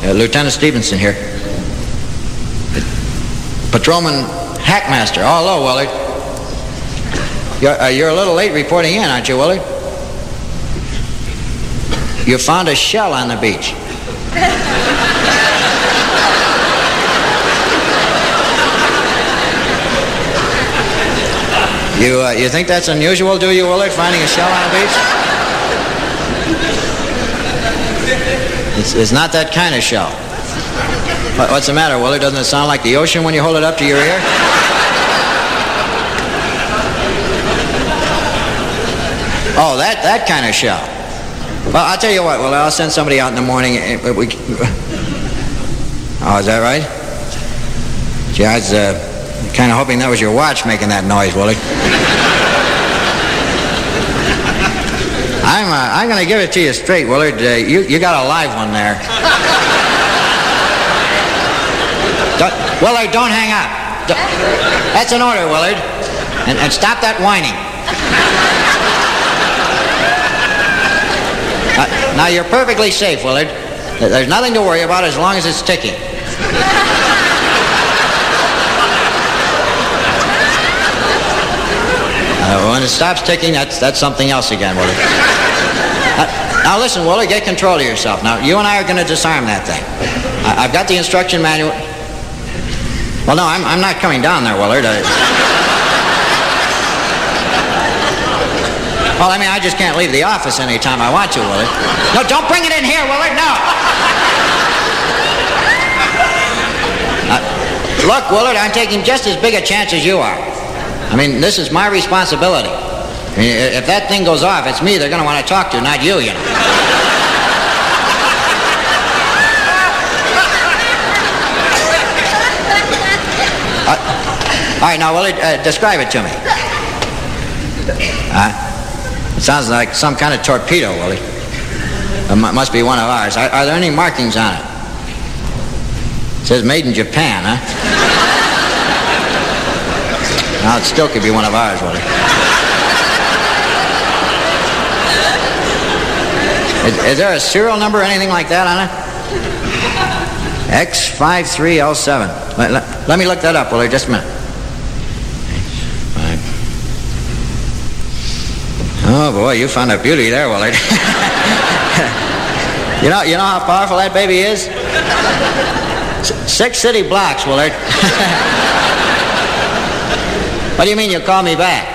Uh, Lieutenant Stevenson here. Patrolman Hackmaster. Oh, hello, Willard. You're, uh, you're a little late reporting in, aren't you, Willard? You found a shell on the beach. You, uh, you think that's unusual, do you, Willard, finding a shell on a beach? It's, it's not that kind of shell. What, what's the matter, Willard? Doesn't it sound like the ocean when you hold it up to your ear? Oh, that, that kind of shell. Well, I'll tell you what, well, I'll send somebody out in the morning. and we- Oh, is that right? Gee, I was uh, kind of hoping that was your watch making that noise, Willard. I'm, uh, I'm going to give it to you straight, Willard. Uh, you, you got a live one there. Don't, Willard, don't hang up. Don't- that's an order, Willard. And, and stop that whining. Now, you're perfectly safe, Willard. There's nothing to worry about as long as it's ticking. Uh, when it stops ticking, that's, that's something else again, Willard. Uh, now listen, Willard, get control of yourself. Now, you and I are going to disarm that thing. I, I've got the instruction manual. Well, no, I'm, I'm not coming down there, Willard. I... Well, I mean, I just can't leave the office anytime I want to, Willard. No, don't bring it in here, Willard, no! Uh, look, Willard, I'm taking just as big a chance as you are. I mean, this is my responsibility. I mean, if that thing goes off, it's me they're going to want to talk to, not you, you know. Uh, all right, now, Willard, uh, describe it to me. Huh? Sounds like some kind of torpedo, Willie. It must be one of ours. Are, are there any markings on it? It says made in Japan, huh? Now, it still could be one of ours, Willie. Is, is there a serial number or anything like that on it? X53L7. Let, let, let me look that up, Willie, just a minute. Oh, boy, you found a beauty there, Willard. you, know, you know how powerful that baby is? Six city blocks, Willard. what do you mean you call me back?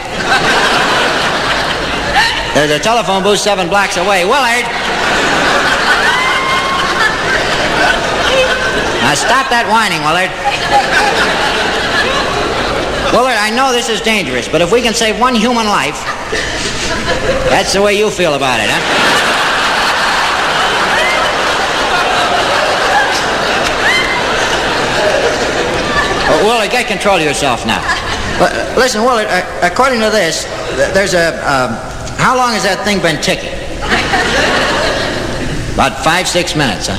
There's a telephone booth seven blocks away. Willard! Now stop that whining, Willard. Willard, I know this is dangerous, but if we can save one human life, that's the way you feel about it, huh? well, Willard, get control of yourself now. But, listen, Willard, uh, according to this, there's a. Um, how long has that thing been ticking? About five, six minutes, huh?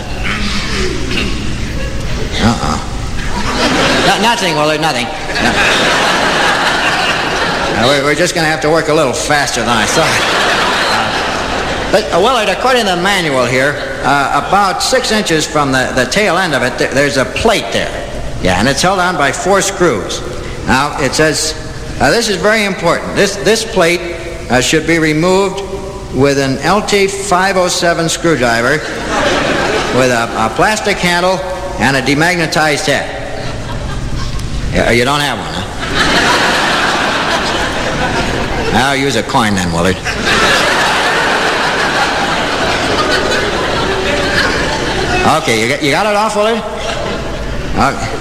Uh-uh. No, nothing, Willard, nothing. No. Uh, we're, we're just going to have to work a little faster than I thought. Uh, but, uh, Willard, according to the manual here, uh, about six inches from the, the tail end of it, th- there's a plate there. Yeah, and it's held on by four screws. Now, it says, uh, this is very important. This, this plate uh, should be removed with an LT507 screwdriver with a, a plastic handle and a demagnetized head. You don't have one, huh? I'll use a coin then, Willard. Okay, you got, you got it off, Willard? Okay.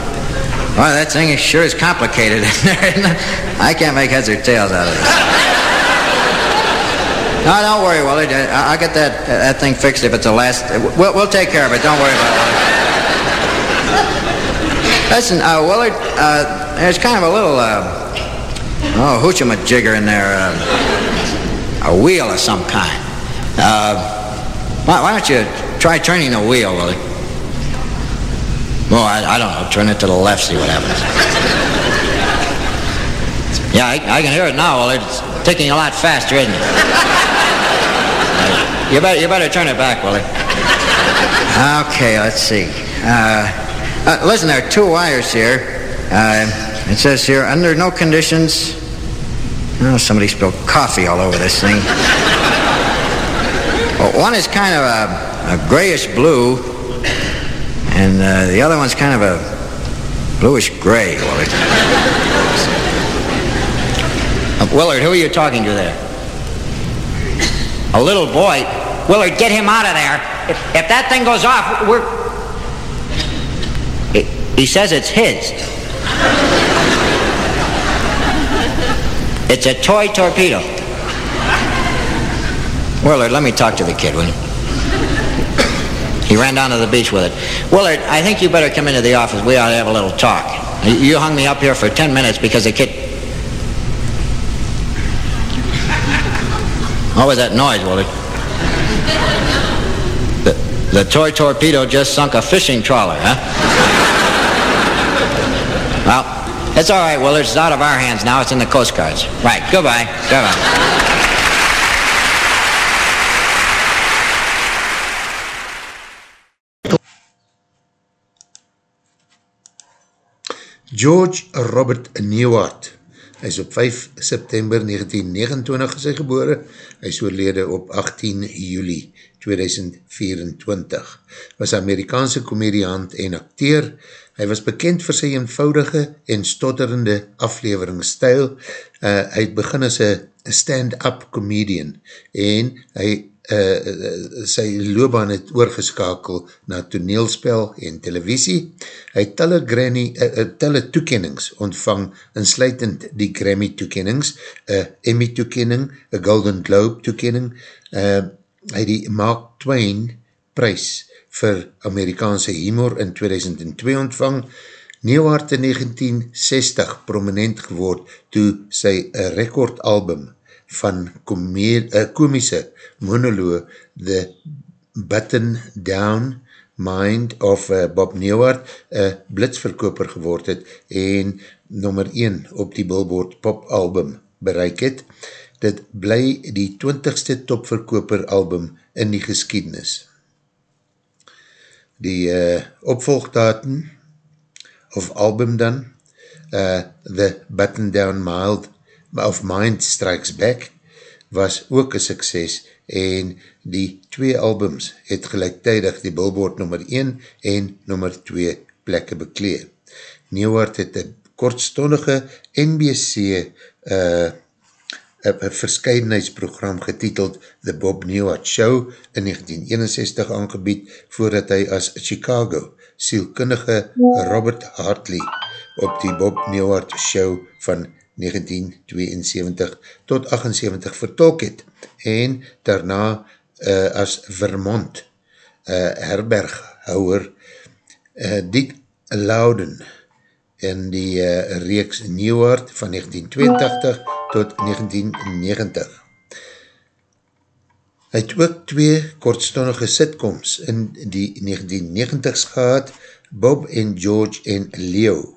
Well, that thing is sure is complicated? I can't make heads or tails out of this. No, don't worry, Willard. I'll get that that thing fixed if it's the last. We'll, we'll take care of it. Don't worry about it. Listen, uh, Willard, uh, there's kind of a little, uh, oh, hoochie-majigger in there. Uh, a wheel of some kind. Uh, why, why don't you try turning the wheel, Willard? Well, I, I don't know. Turn it to the left, see what happens. Yeah, I, I can hear it now, Willard. It's ticking a lot faster, isn't it? You better, you better turn it back, Willie. Okay, let's see. Uh, uh, listen, there are two wires here. It says here, under no conditions. Oh, somebody spilled coffee all over this thing. Well, one is kind of a, a grayish blue, and uh, the other one's kind of a bluish gray, Willard. Uh, Willard, who are you talking to there? A little boy. Willard, get him out of there. If, if that thing goes off, we're. He, he says it's his. It's a toy torpedo. Willard, let me talk to the kid, will you? He ran down to the beach with it. Willard, I think you better come into the office. We ought to have a little talk. You- hung me up here for 10 minutes because the kid. What was that noise, Willard? The, the toy torpedo just sunk a fishing trawler, huh? well, it's all right, Willard. It's out of our hands now. It's in the Coast Guard's. Right. Goodbye. Goodbye. George Robert Newhart. Hy is op 5 September 1929 gesê gebore. Hy is oorlede op 18 juli 2024. Was Amerikaanse komediant en acteur. Hy was bekend vir sy eenvoudige en stotterende afleveringsstijl. Uh, hy het begin as een stand-up comedian en hy uh, sy loopbaan het oorgeskakel na toneelspel en televisie. Hy het talle, granny, uh, uh, talle toekennings ontvang, insluitend die Grammy toekennings, een Emmy toekenning, een Golden Globe toekenning, uh, hy het die Mark Twain prijs vir Amerikaanse humor in 2002 ontvang, Nieuwhart in 1960 prominent geword toe sy rekordalbum van komische monoloog The Button Down Mind of uh, Bob Newhart een blitsverkoper geword het en nummer 1 op die Billboard pop album bereik het. Dit bly die 20ste topverkoper album in die geskiednis. Die uh, opvolgdatum of album dan, uh, The Button Down Mild of Mind Strikes Back, was ook een sukses en die twee albums het gelijktijdig die billboard nummer 1 en nummer 2 plekke beklee. Nieuwart het een kortstondige NBC uh, een verscheidenheidsprogram getiteld The Bob Newhart Show in 1961 aangebied voordat hy as Chicago sielkundige Robert Hartley op die Bob Newhart Show van 1972 tot 78 vertolk het en daarna uh, as Vermont uh, herberghouwer uh, Dick Loudon in die uh, reeks Newhart van 1982 tot 1990. Hy het ook twee kortstondige sitcoms in die 1990s gehad, Bob en George en Leo.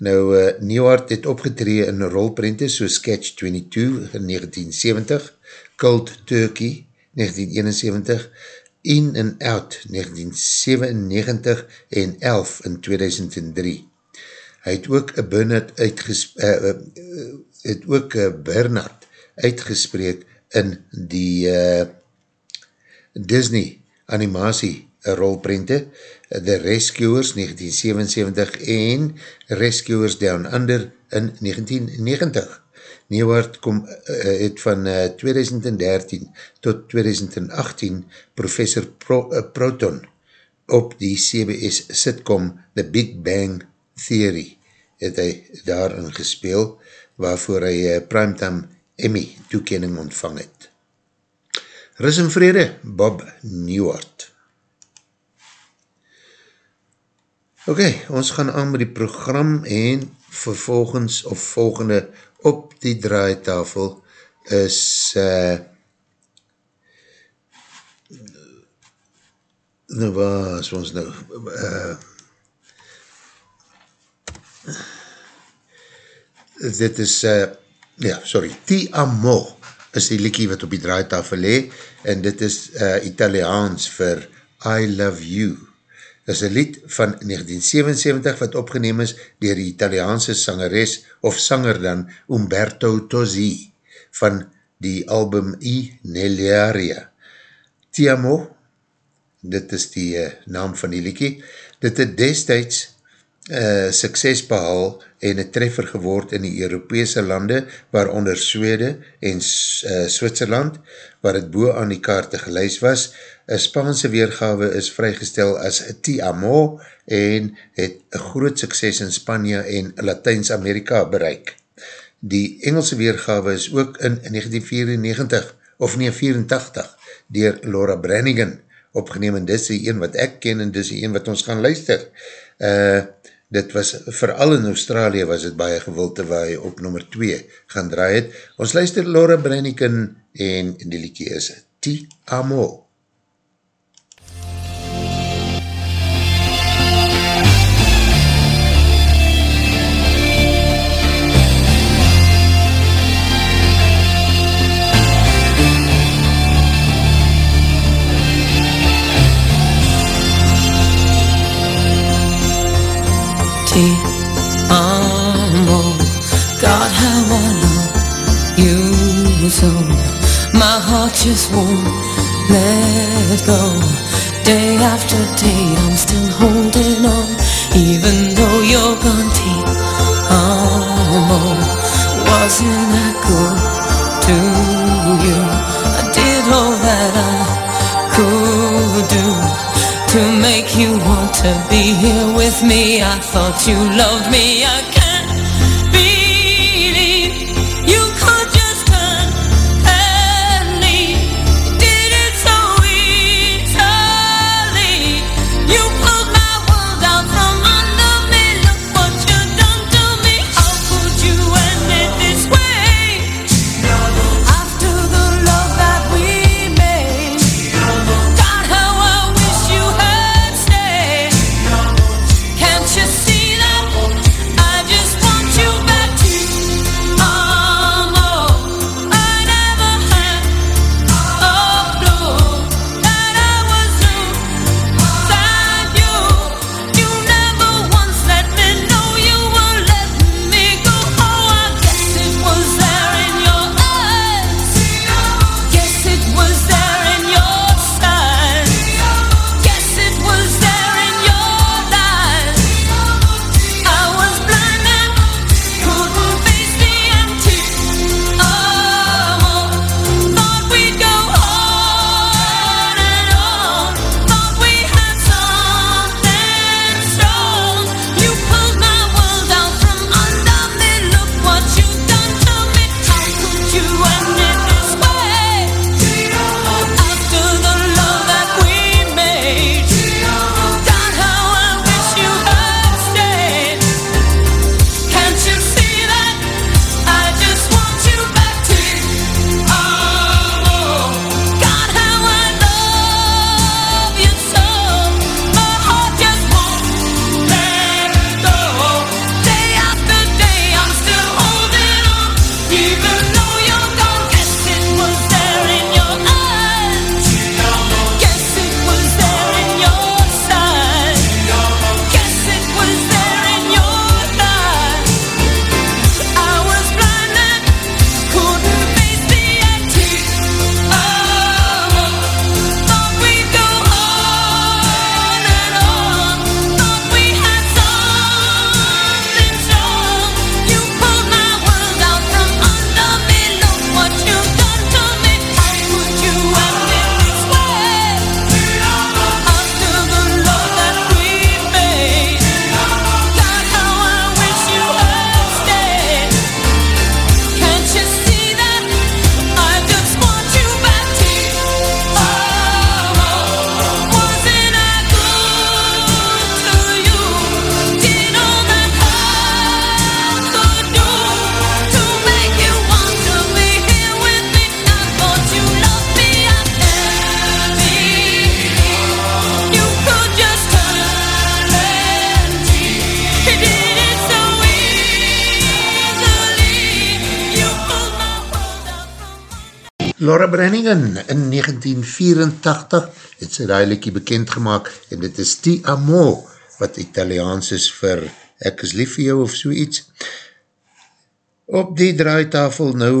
Nou, uh, Newhart het opgetree in rolprente soos Sketch 22 in 1970, Cold Turkey 1971, In and Out 1997 en Elf in 2003. Hy het ook een Bernard uitgespreek, uh, uh, het ook een Bernard uitgespreek in die uh, Disney animatie rolprente, The Rescuers 1977 en Rescuers Down Under in 1990. Nieuwart kom, uh, het van uh, 2013 tot 2018 Professor Pro, uh, Proton op die CBS sitcom The Big Bang Theory het hy daarin gespeel waarvoor hy Primetime Emmy toekening ontvang het. Ris en vrede, Bob Newhart. Ok, ons gaan aan met die program en vervolgens of volgende op die draaitafel is uh, nou waar is ons nou uh, dit is uh, ja, sorry, Ti Amo is die liekie wat op die draaitafel le en dit is uh, Italiaans vir I Love You. Is een lied van 1977 wat opgeneem is dier die Italiaanse sangeres of sanger dan Umberto Tozzi van die album I Neliaria. Ti Amo, dit is die uh, naam van die liekie, dit het destijds uh, sukses behal en een treffer geword in die Europese lande, waaronder Swede en uh, Switserland, waar het boe aan die kaarte geluis was. Een Spaanse weergawe is vrygestel as Ti Amo en het groot sukses in Spanje en Latijns-Amerika bereik. Die Engelse weergawe is ook in 1994 of 1984 dier Laura Brannigan opgeneem en dis die een wat ek ken en dis die een wat ons gaan luister. Uh, dit was, vooral in Australië was het baie gewilte waar hy op nummer 2 gaan draai het. Ons luister Laura Brenniken en die liekie is Ti Amo. Amo, God how I love you so. My heart just won't let go. Day after day, I'm still holding with me. I thought you loved me. Brannigan in 1984 het sy die liekie bekendgemaak en dit is Ti Amo wat Italiaans is vir ek is lief vir jou of so iets. Op die draaitafel nou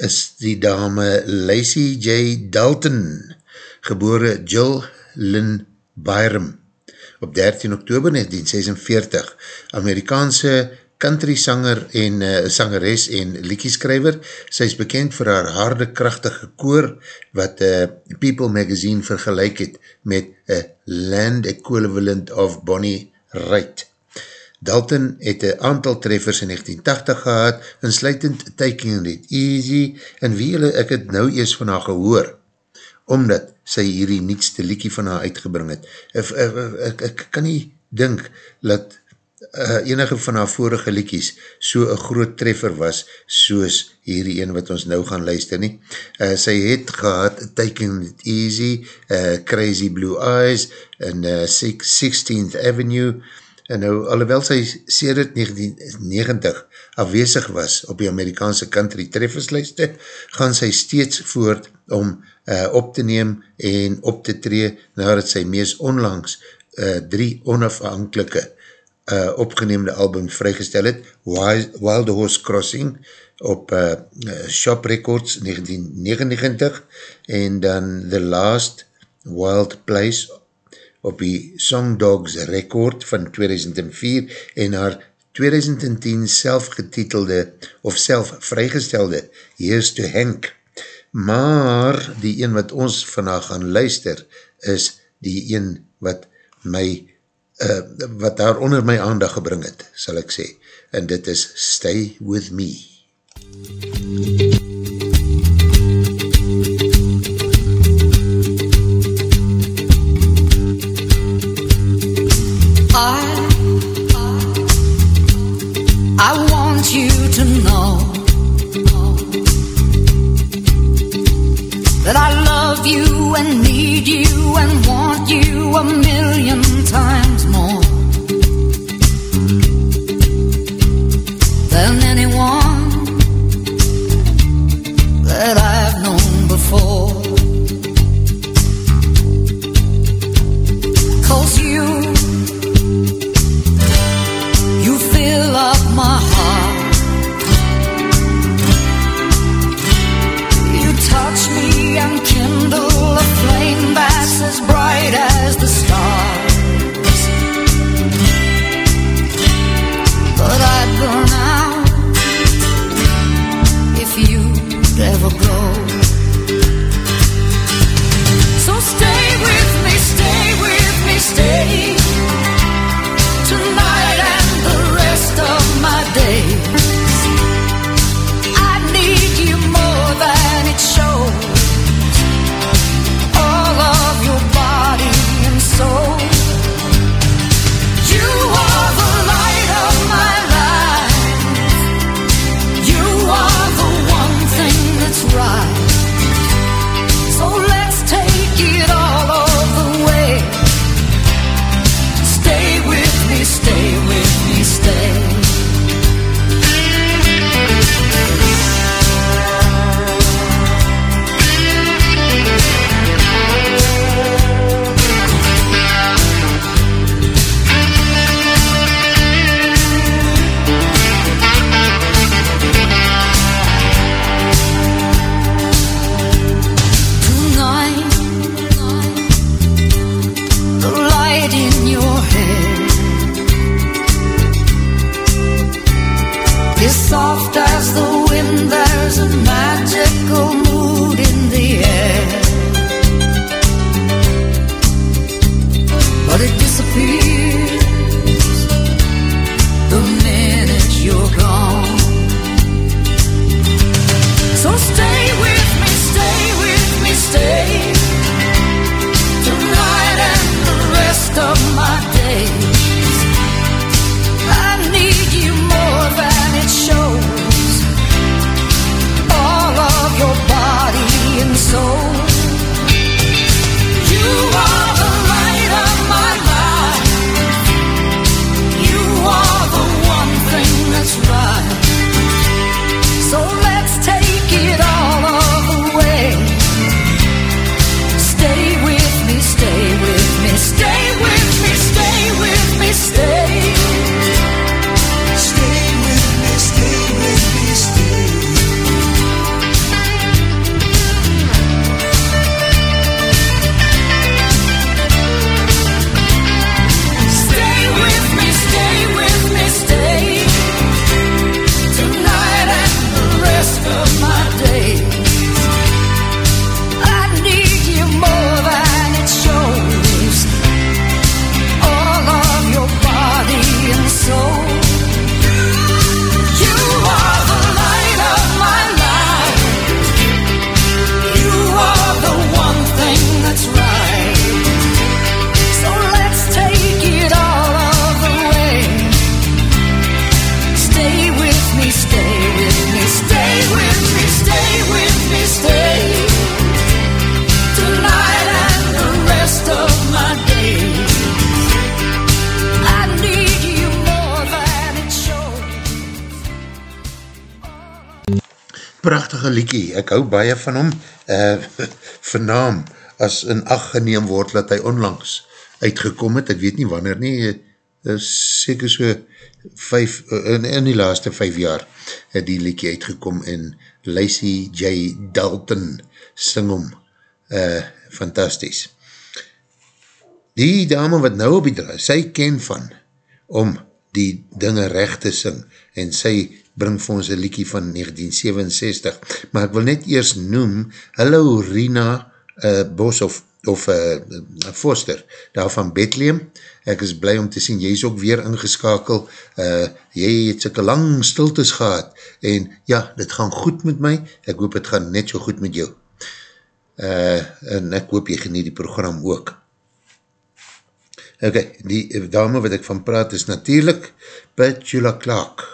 is die dame Lacey J. Dalton, gebore Jill Lynn Byram op 13 oktober 1946, Amerikaanse country sanger en uh, sangeres en liekieskrijver. Sy is bekend vir haar harde krachtige koor wat uh, People magazine vergelijk het met a land equivalent of Bonnie Raitt. Dalton het een aantal treffers in 1980 gehad, insluitend Taking It Easy, en wie hulle ek het nou eers van haar gehoor, omdat sy hierdie nietste liekie van haar uitgebring het. Ek, ek, ek, ek kan nie dink dat uh, enige van haar vorige liekies so een groot treffer was soos hierdie een wat ons nou gaan luister nie. Uh, sy het gehad Taking It Easy, uh, Crazy Blue Eyes en uh, 16th Avenue en nou alhoewel sy sedert 1990 afwezig was op die Amerikaanse country trefferslijste, gaan sy steeds voort om uh, op te neem en op te tree nadat sy mees onlangs uh, drie onafhankelike uh, opgeneemde album vrygestel het, Wild Horse Crossing op uh, Shop Records 1999 en dan The Last Wild Place op die Song Dogs record van 2004 en haar 2010 selfgetitelde of self vrygestelde Here's to Hank. Maar die een wat ons vandag gaan luister is die een wat my uh, wat daar onder my aandag gebring het, sal ek sê. En dit is Stay With Me. I, I want you to know that I love you and need you and want you a million times hou baie van hom, uh, vernaam, as in acht geneem word, dat hy onlangs uitgekom het, ek weet nie wanneer nie, uh, seker so vijf, uh, in, in die laaste vijf jaar, het die liekie uitgekom, en Lacey J. Dalton sing hom, uh, fantastisch. Die dame wat nou op die draai, sy ken van, om die dinge recht te sing, en sy bring vir ons een liekie van 1967, maar ek wil net eers noem, hallo Rina uh, Bos of, of uh, Foster, daar van Bethlehem, ek is blij om te sien, jy is ook weer ingeskakel, uh, jy het sikke lang stiltes gehad, en ja, dit gaan goed met my, ek hoop het gaan net so goed met jou, uh, en ek hoop jy genie die program ook. Ok, die dame wat ek van praat is natuurlijk Petula Clark,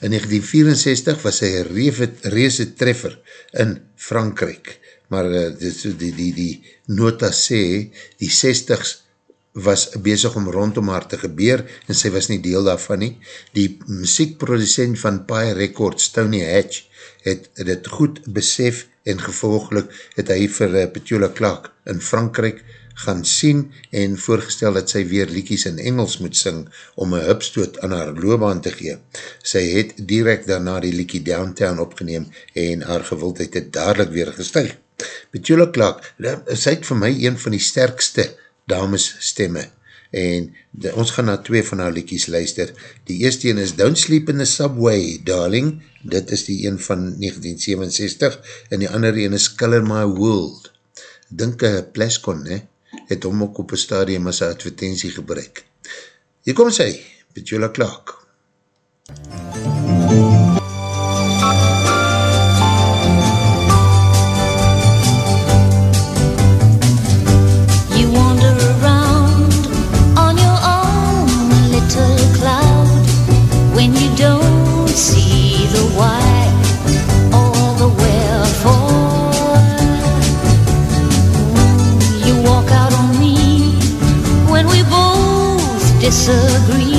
In 1964 was hy een reese treffer in Frankrijk, maar uh, die, die, die, die nota sê, die 60s was bezig om rondom haar te gebeur en sy was nie deel daarvan nie. Die muziekproducent van Pie Records, Tony Hatch, het dit goed besef en gevolgelik het hy vir uh, Petula Clark in Frankrijk gaan sien en voorgestel dat sy weer liekies in Engels moet sing om een hupstoot aan haar loobaan te gee. Sy het direct daarna die liekie Downtown opgeneem en haar gewildheid het dadelijk weer gestuig. Petula Clark, sy het vir my een van die sterkste dames stemme en de, ons gaan na twee van haar liekies luister. Die eerste een is Don't Sleep in the Subway, Darling, dit is die een van 1967 en die andere een is Color My World. Dink een Pleskon, ne? Het hom ook op een stadium as advertentie gebruik. Hier kom sy, Petula Clark. You disagree.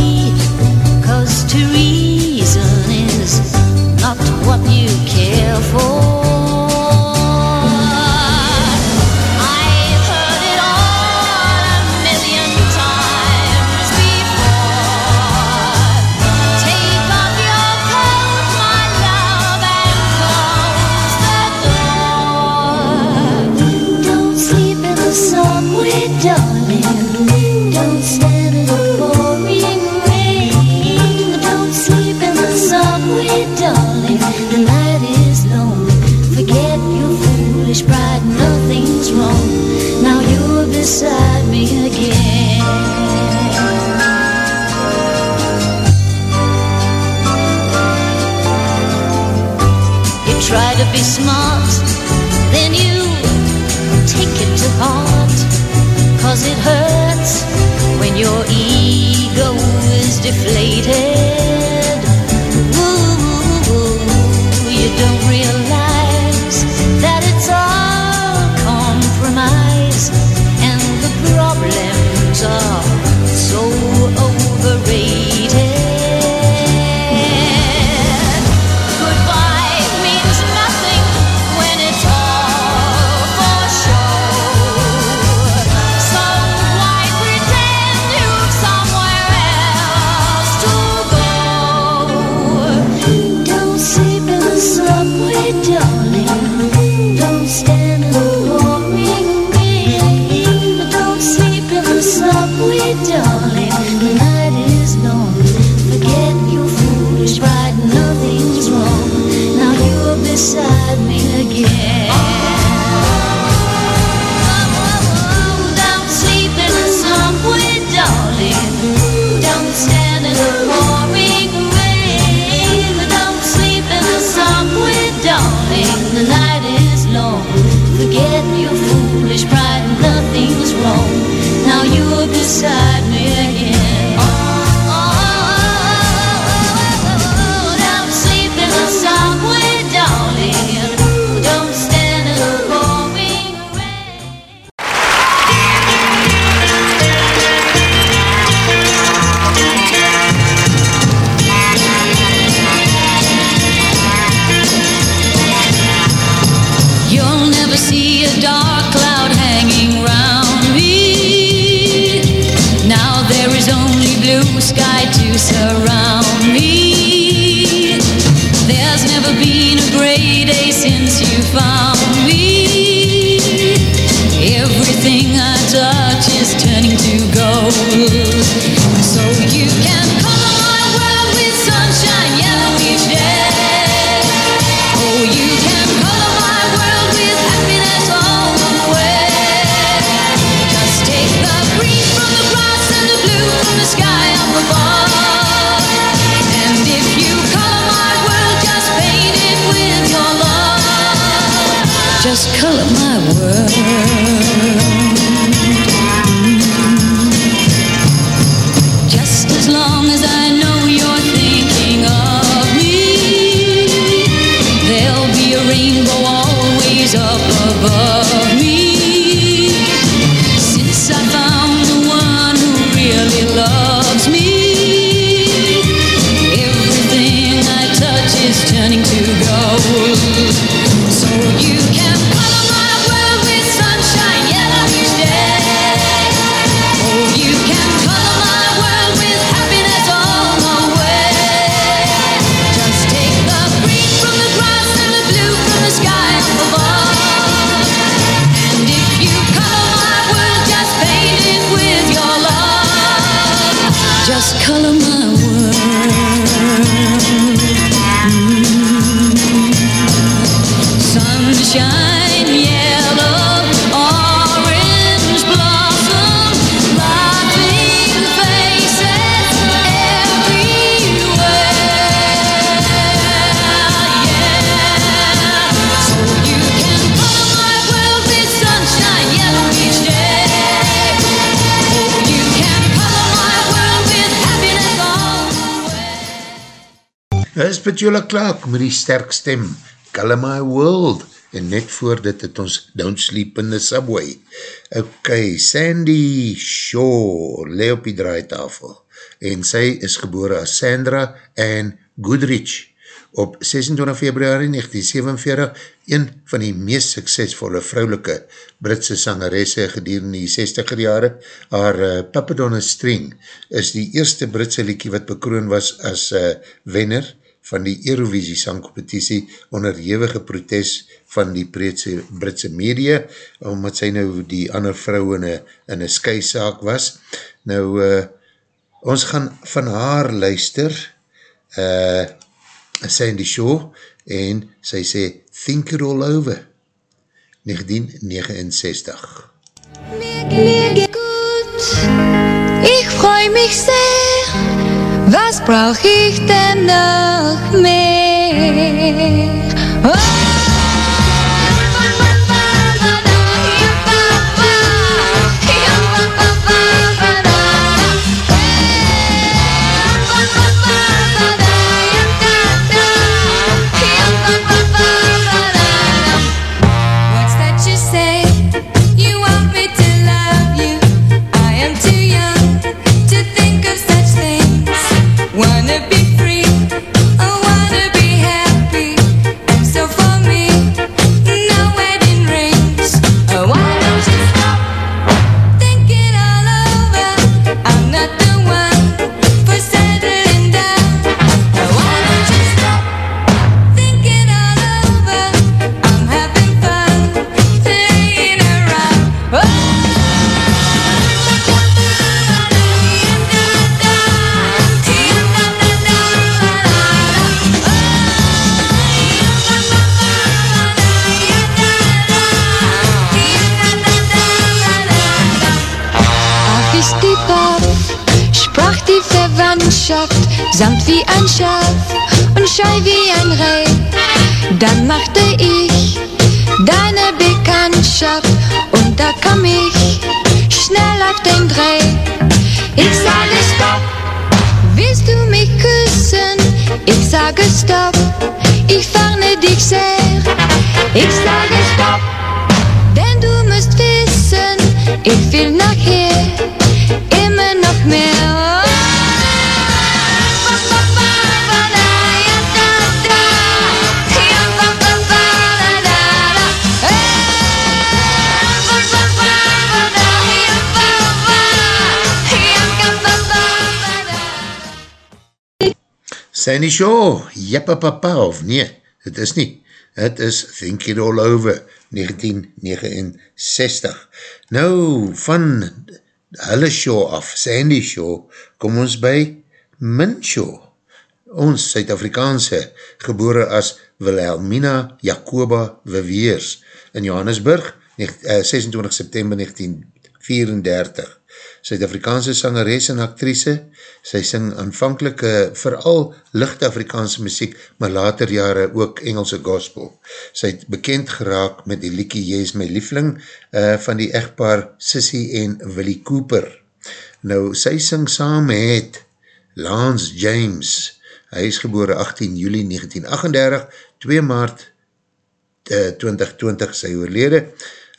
Is you can Petula Clark met die sterk stem, Color My World, en net voor dit het ons Don't Sleep in the Subway. Ok, Sandy Shaw, le op die draaitafel, en sy is gebore as Sandra Ann Goodrich, op 26 februari 1947, een van die meest suksesvolle vrouwelike Britse sangeresse gedurende die 60er jare. Haar uh, Papadonna String is die eerste Britse liekie wat bekroon was as uh, wenner van die Eurovisie sangcompetitie onder hewige protest van die Britse, Britse media, omdat sy nou die ander vrou in een skeisaak was. Nou, uh, ons gaan van haar luister, uh, Sandy Shaw, en sy sê, Think It All Over, 1969. Mir geht gut, ich freu mich sehr. Was brauch ich denn noch mehr? Oh! Samt wie ein Schaf und scheu wie ein Reh. Dann machte ich deine Bekanntschaft und da komm ich schnell auf den Dreh. Ich sage Stopp, willst du mich küssen? Ich sage Stopp, ich warne dich sehr. Ich sage Stopp, denn du musst wissen, ich will nachher Sandy Shaw, jeppa papa, of nee, het is nie. Het is Think It All Over, 1969. Nou, van hulle show af, Sandy Shaw, kom ons by Min Shaw. Ons Suid-Afrikaanse, gebore as Wilhelmina Jacoba Weweers in Johannesburg, 26 September 1934. Suid-Afrikaanse sangeres en actrice, sy sing aanvankelijk uh, vooral lichte Afrikaanse muziek, maar later jare ook Engelse gospel. Sy het bekend geraak met die liekie Jy is my liefling uh, van die echtpaar Sissy en Willie Cooper. Nou, sy sing saam met Lance James, hy is gebore 18 juli 1938, 2 maart uh, 2020 sy oorlede,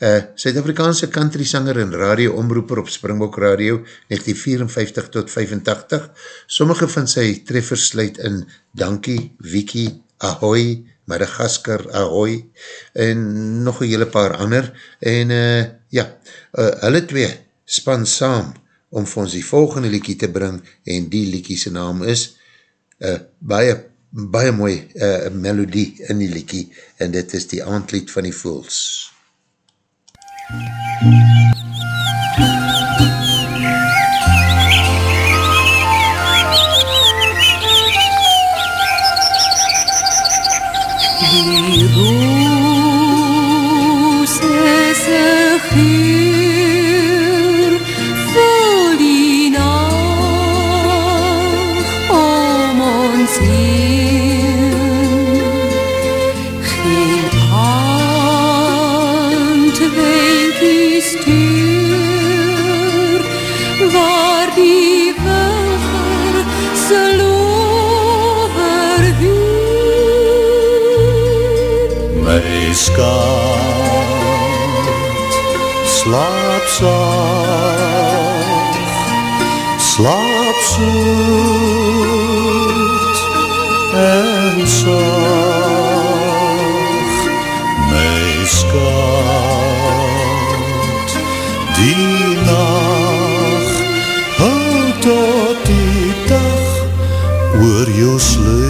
Uh, Suid-Afrikaanse country sanger en radio omroeper op Springbok Radio 1954 tot 85. Sommige van sy treffers sluit in Dankie, Wiki, Ahoy, Madagaskar, Ahoy en nog een hele paar ander. En uh, ja, uh, hulle twee span saam om vir ons die volgende liekie te bring en die liekie sy naam is uh, baie baie mooi uh, melodie in die liekie en dit is die aandlied van die Fools. Die Diego. Skaat, slaap zacht, slaap zoet en zacht. My skaat, die nacht, hou tot die dag, oor jou sluimer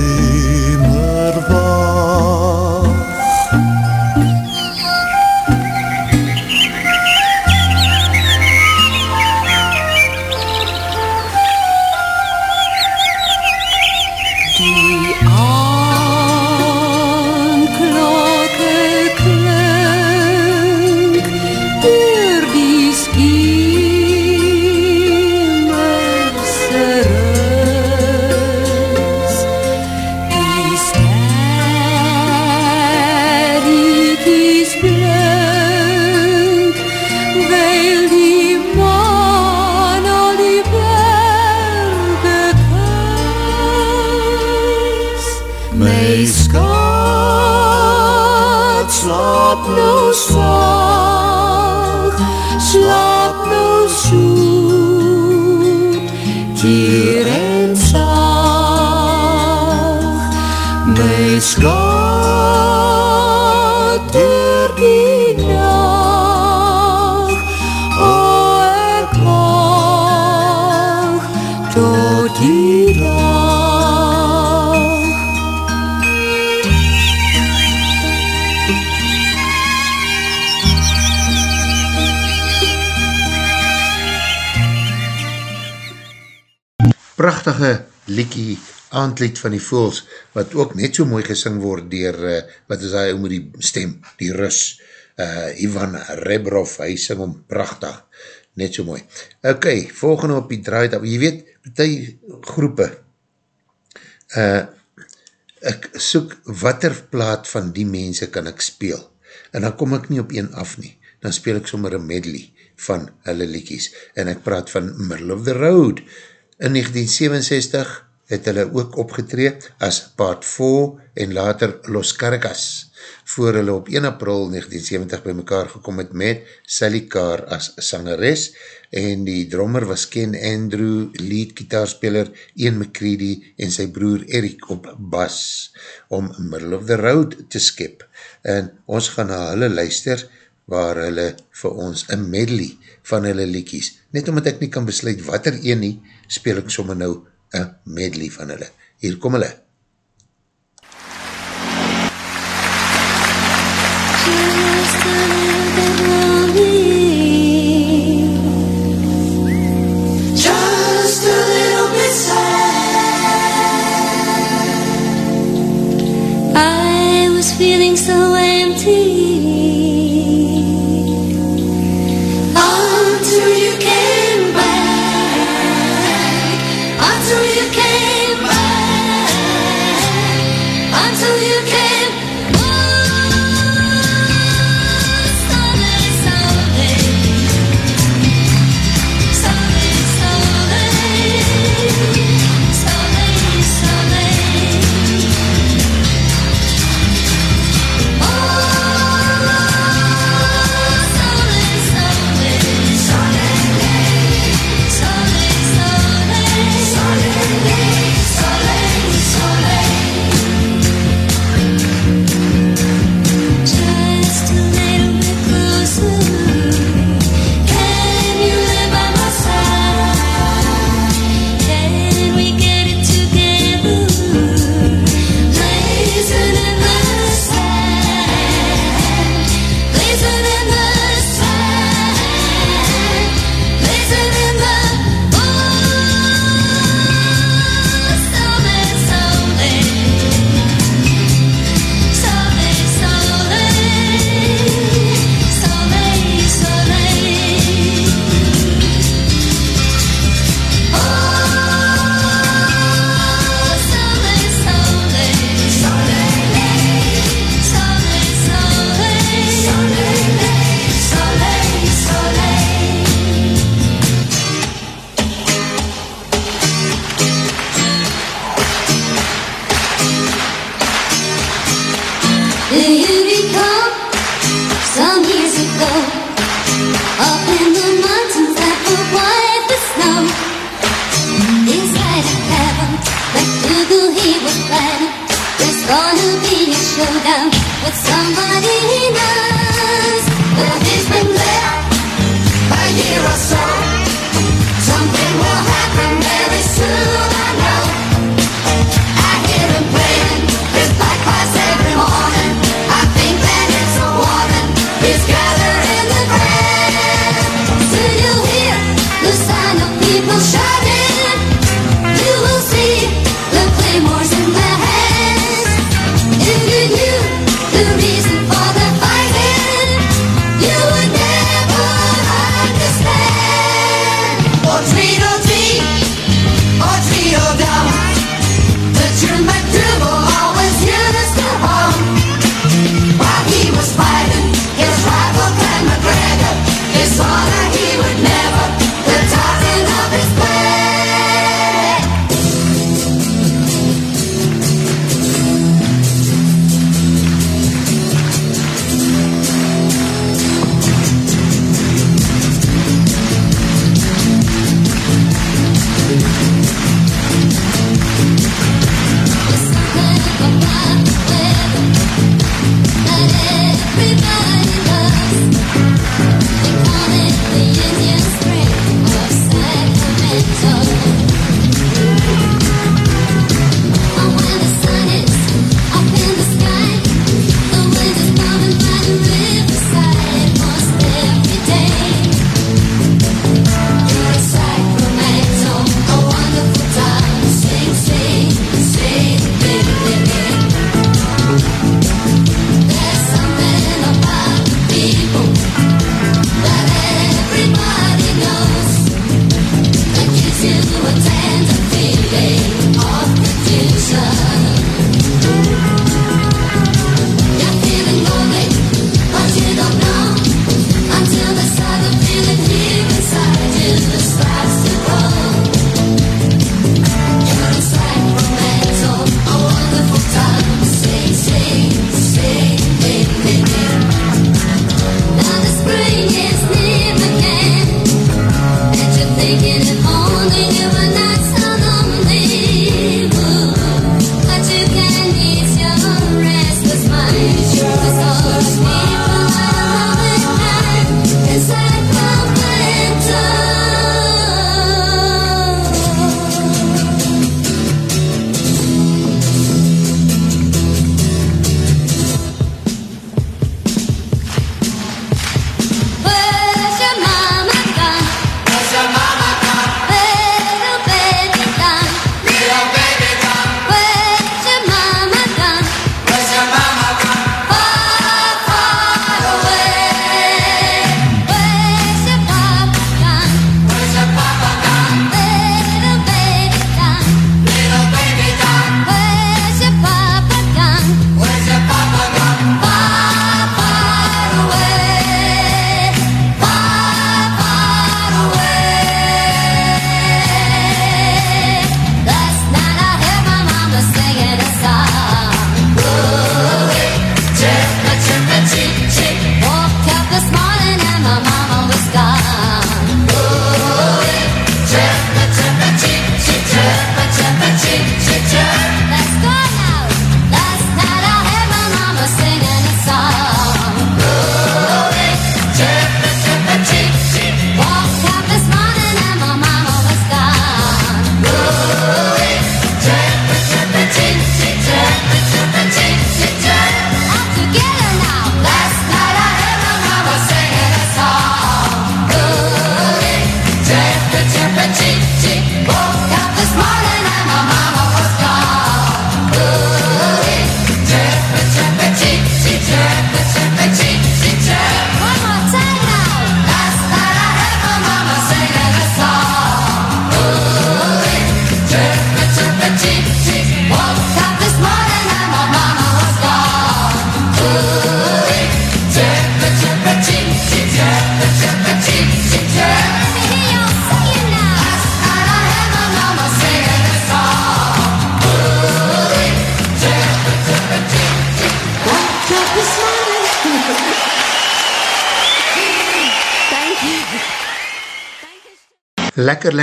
Die aandlied van die Fools, wat ook net so mooi gesing word dier, uh, wat is hy met die stem, die Rus, uh, Ivan Rebrov, hy sing om prachtig, net so mooi. Ok, volgende op die draaitafel, jy weet, die groepe, uh, ek soek wat er plaat van die mense kan ek speel, en dan kom ek nie op een af nie, dan speel ek sommer een medley van hulle liekies, en ek praat van Middle of the Road. In 1967 het hulle ook opgetree as Part 4 en later Los Caracas, voor hulle op 1 april 1970 by mekaar gekom het met Sally Carr as sangeres, en die drummer was Ken Andrew, lead gitaarspeler Ian McCready en sy broer Eric op bas, om Middle of the Road te skip. En ons gaan na hulle luister, waar hulle vir ons een medley van hulle liekies, net omdat ek nie kan besluit wat er een nie, speel ek sommer nou een medley van hulle. Hier kom hulle. Just a little bit lonely Just a little bit sad I was feeling so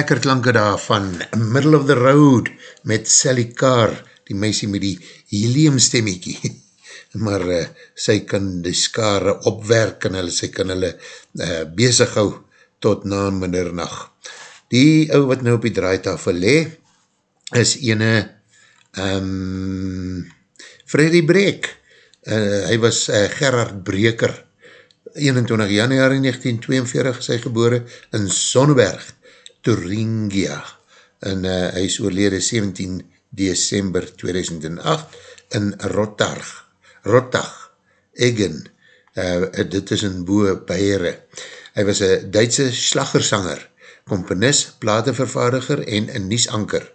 Lekker, klanke daar van Middle of the Road met Sally Carr, die meisie met die helium stemmiekie. maar uh, sy kan die skare opwerk en hulle, sy kan hulle uh, bezig hou tot na middernacht. Die ou wat nou op die draaitafel le, is ene um, Freddy Breek. Uh, hy was uh, Gerard Breker, 21 januari 1942 is hy gebore in Sonneberg, Thuringia en uh, hy is oorlede 17 december 2008 in Rottarg, Rottag, Eggen, uh, dit is in Boe Beiere. Hy was een Duitse slaggersanger, komponist, platenvervaardiger en een niesanker.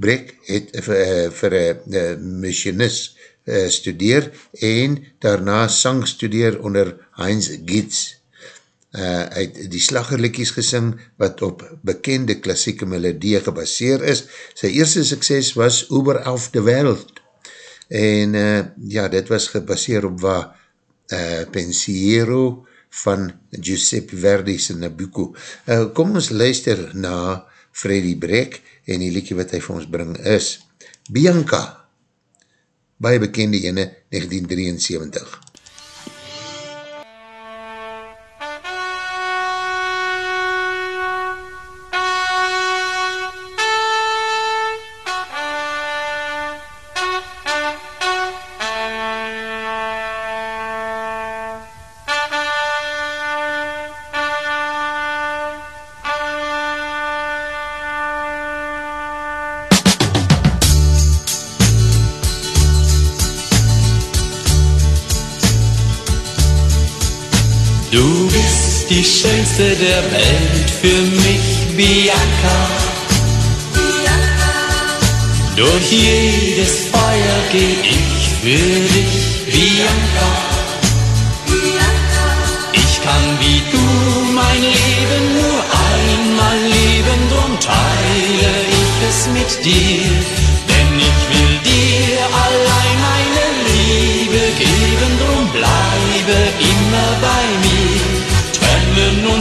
Brek het vir, vir een missionist uh, studeer en daarna sang studeer onder Heinz Gietz uh, uit die slaggerlikkies gesing wat op bekende klassieke melodie gebaseer is. Sy eerste sukses was Uber auf de Welt en uh, ja, dit was gebaseer op waar uh, Pensiero van Giuseppe Verdi se Nabucco. Uh, kom ons luister na Freddy Breck en die liedje wat hy vir ons bring is Bianca baie bekende ene 1973 Du bist die schönste der Welt für mich, Bianca. Durch jedes Feuer geh ich für dich, Bianca. Ich kann wie du mein Leben nur einmal leben, drum teile ich es mit dir. Denn ich will dir allein meine Liebe geben, drum bleibe immer bei.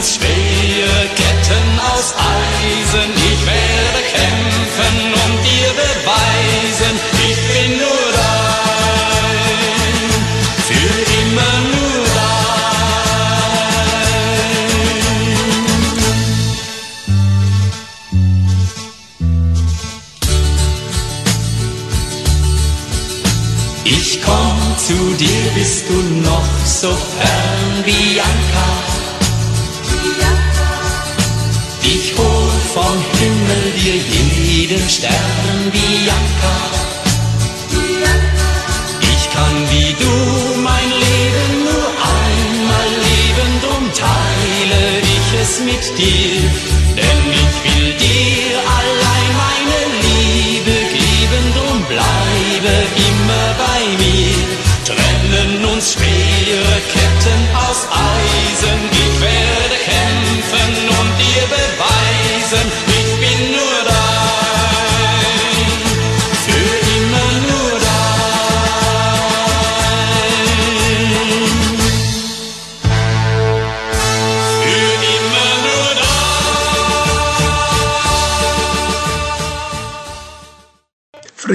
Uns schwere Ketten aus Eisen, ich werde kämpfen und dir beweisen, ich bin nur dein, für immer nur dein. Ich komm zu dir, bist du noch so fern, Bianca. Ich Himmel dir jeden Stern, Bianca. Ich kann wie du mein Leben nur einmal leben, drum teile ich es mit dir.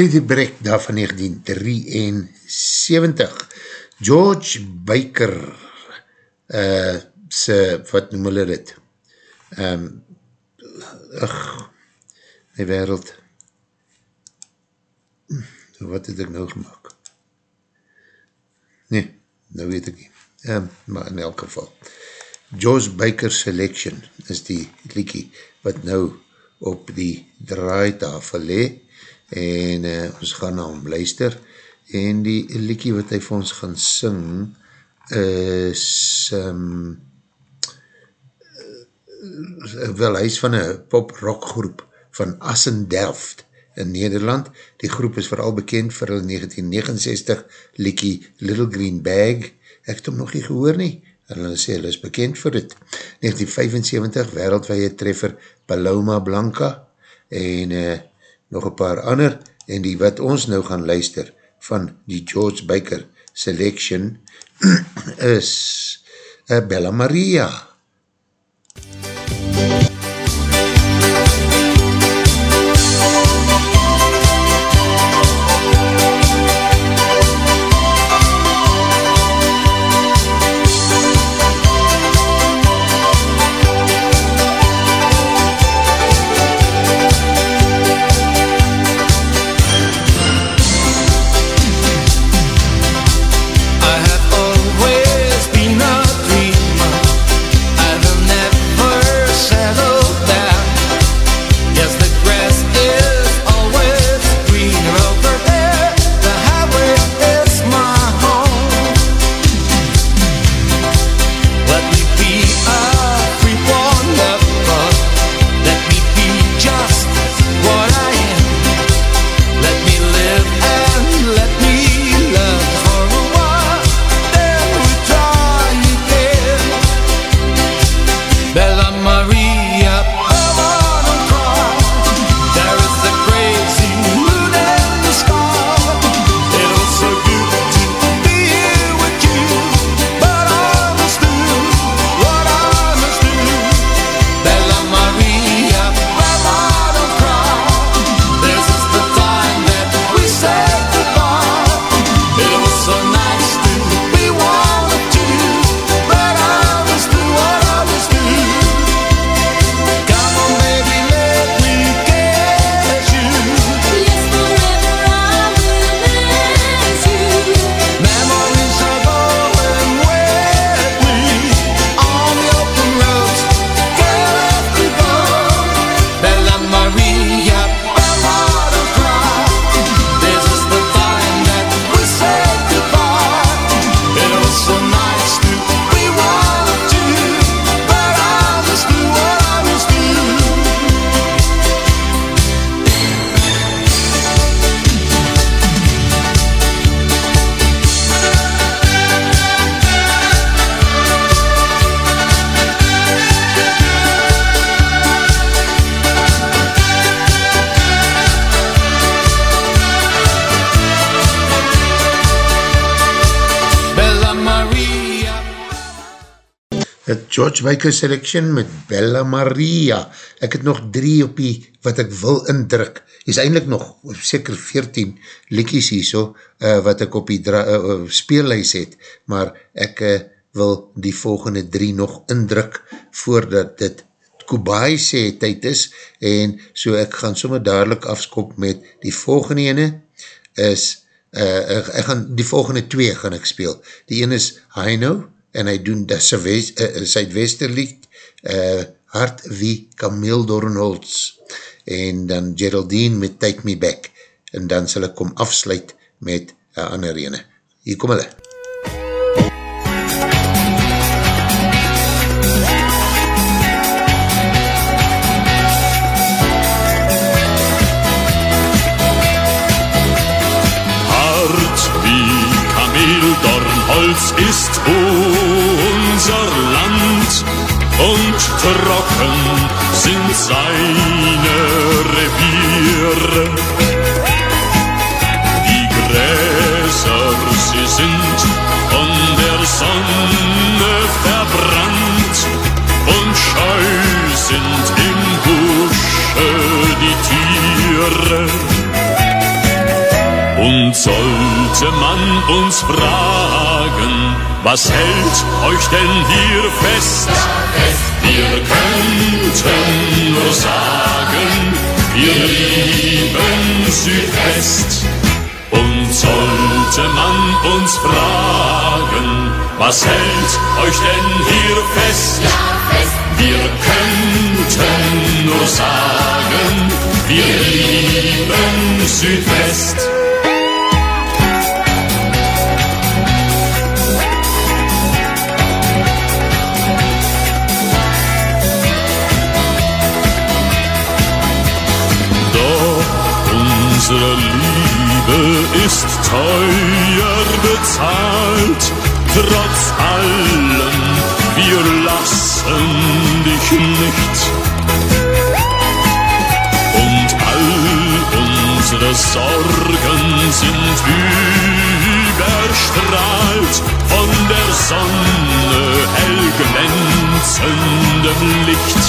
Freddie Breck daar van 1973 George Baker uh, se, wat noem hulle dit? Um, ach die wereld. Wat het ek nou gemaakt nee, nou weet ek nie. Um, maar in elk geval. George Baker Selection is die liekie wat nou op die draaitafel le en uh, ons gaan na hom luister en die liekie wat hy vir ons gaan sing is um, wel hy is van een pop rock groep van Assen Delft in Nederland. Die groep is vooral bekend vir hulle 1969 liekie Little Green Bag. Ek het hom nog nie gehoor nie. En hulle sê hulle is bekend vir dit. 1975 wereldwee treffer Paloma Blanca en uh, nog een paar ander en die wat ons nou gaan luister van die George Baker Selection is uh, Bella Maria. George Baker Selection met Bella Maria. Ek het nog drie op die wat ek wil indruk. Is eindelijk nog seker 14 liekies hier so, uh, wat ek op die uh, speellys het, maar ek uh, wil die volgende drie nog indruk voordat dit Kubai sê tyd is en so ek gaan sommer dadelijk afskop met die volgende ene is uh, ek, ek gaan die volgende twee gaan ek speel. Die ene is Heino en hy doen die Zuidwesterlied uh, Hart wie Camille Doornholz en dan Geraldine met Take Me Back en dan sal ek kom afsluit met een ander ene. Hier kom hulle. Hart wie Kameldornholz ist unser Land und trocken sind seine Reviere. Die Gräser, sie sind von der Sonne verbrannt und scheu sind im Busche die Tiere. Und sollte man uns fragen, was hält euch denn hier fest? Wir könnten nur sagen, wir lieben Südwest. Und sollte man uns fragen, was hält euch denn hier fest? Wir könnten nur sagen, wir lieben Südwest. Unsere Liebe ist teuer bezahlt, trotz allem, wir lassen dich nicht. Und all unsere Sorgen sind überstrahlt von der Sonne hell glänzendem Licht.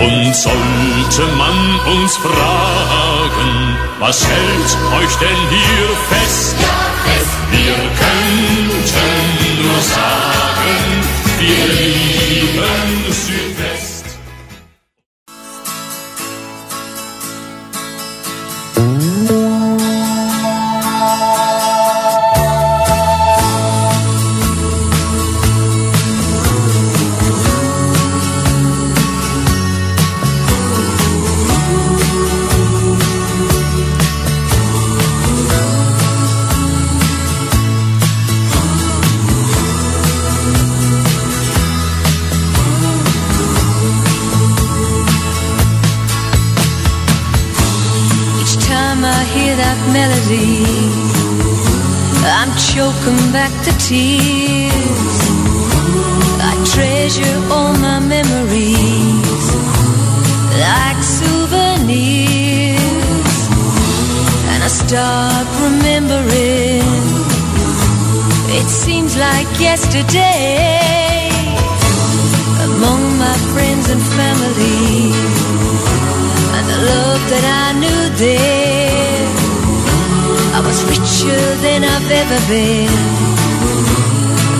Und sollte man uns fragen, was hält euch denn hier fest? Wir könnten nur sagen, wir lieben Südwest. Been,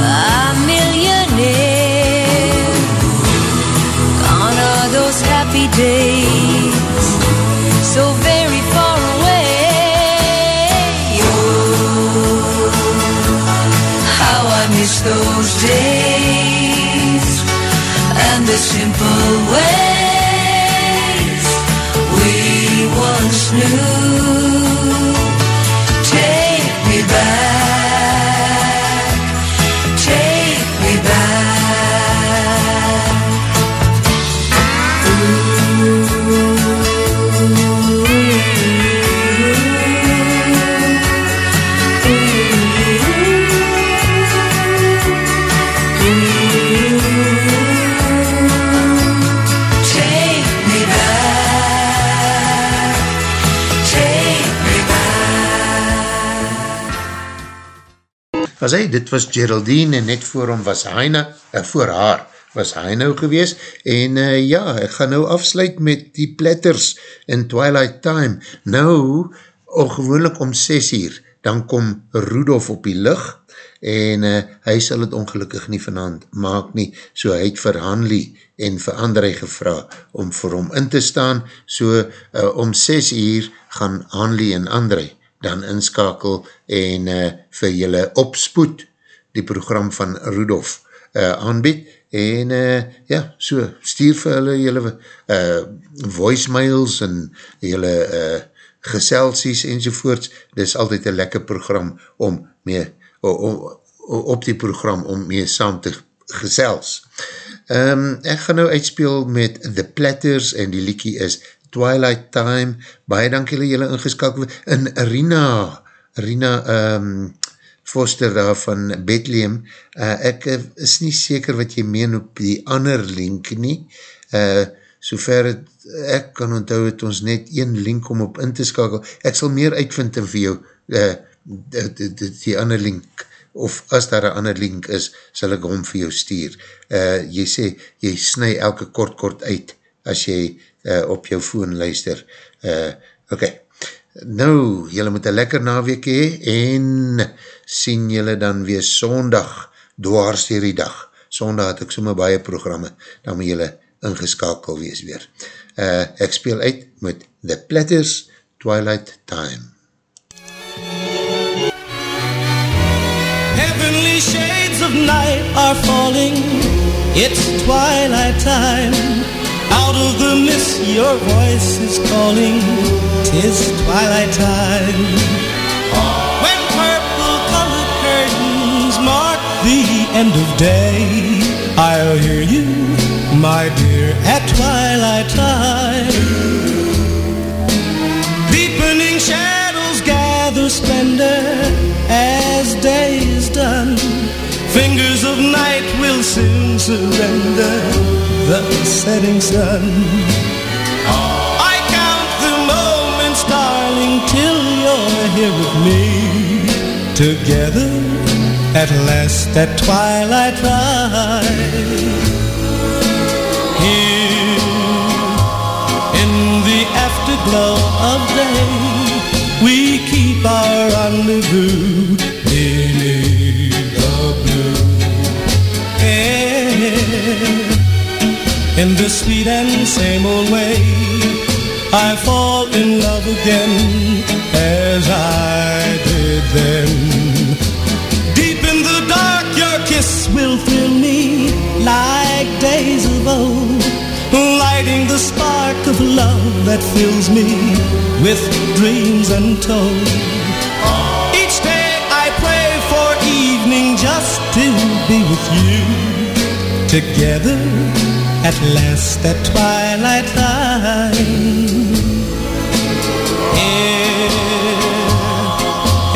a millionaire. Gone are those happy days, so very far away. Oh, how I miss those days back. As hy, dit was Geraldine en net voor hom was Heine, uh, voor haar was Heine gewees en uh, ja, ek gaan nou afsluit met die platters in Twilight Time. Nou, ongewoonlik om 6 uur, dan kom Rudolf op die licht en uh, hy sal het ongelukkig nie vanavond maak nie, so hy het vir Hanlie en vir André gevra om vir hom in te staan, so uh, om 6 uur gaan Hanlie en André dan inskakel en uh, vir julle opspoed die program van Rudolf uh, aanbied en uh, ja, so stuur vir hulle julle uh, voicemails en julle uh, geselsies enzovoorts, dit is altyd een lekker program om mee om, op die program om mee saam te gesels. Um, ek gaan nou uitspeel met The Platters en die liekie is Twilight Time. Baie dank julle julle ingeskakel. En Rina, Rina um, Foster daar van Bethlehem, uh, ek is nie seker wat jy meen op die ander link nie. Uh, sover het, ek kan onthou het ons net een link om op in te skakel. Ek sal meer uitvind vir jou uh, die, die, die ander link, of as daar een ander link is, sal ek hom vir jou stuur. Uh, jy sê, jy snu elke kort kort uit, as jy uh, op jou phone luister. Uh, ok, nou, jylle moet een lekker naweek hee, en sien jylle dan weer sondag, dwars hier die dag. Sondag het ek somme baie programme, dan moet jylle ingeskakel wees weer. Uh, ek speel uit met The Platters, Twilight Time. Heavenly shades of night are falling. It's twilight time. out of the mist your voice is calling. Tis twilight time. When purple colored curtains mark the end of day, I'll hear you, my dear, at twilight time. Deepening shadows gather splendor as day is done. Fingers of night will soon surrender the setting sun. I count the moments, darling, till you're here with me. Together at last at twilight rise. Here in the afterglow of day, we keep our rendezvous beneath the blue air. In the sweet and same old way, I fall in love again as I did then. Deep in the dark, your kiss will thrill me like days of old, lighting the spark of love that fills me with dreams untold. Each day I pray for evening just to be with you. Together at last at twilight time. Here,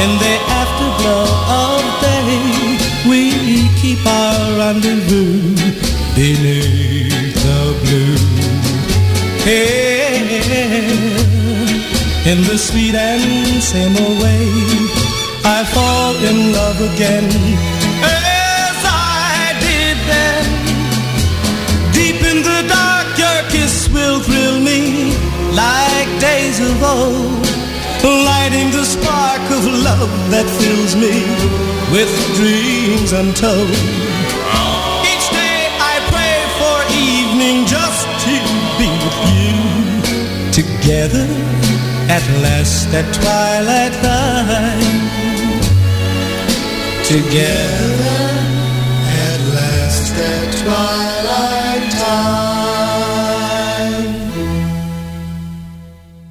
In the afterglow of day, we keep our rendezvous beneath the blue. Hey, in the sweet and same way, I fall in love again days of old, lighting the spark of love that fills me with dreams untold. Each day I pray for evening just to be with you. Together at last at twilight time. Together at last at twilight.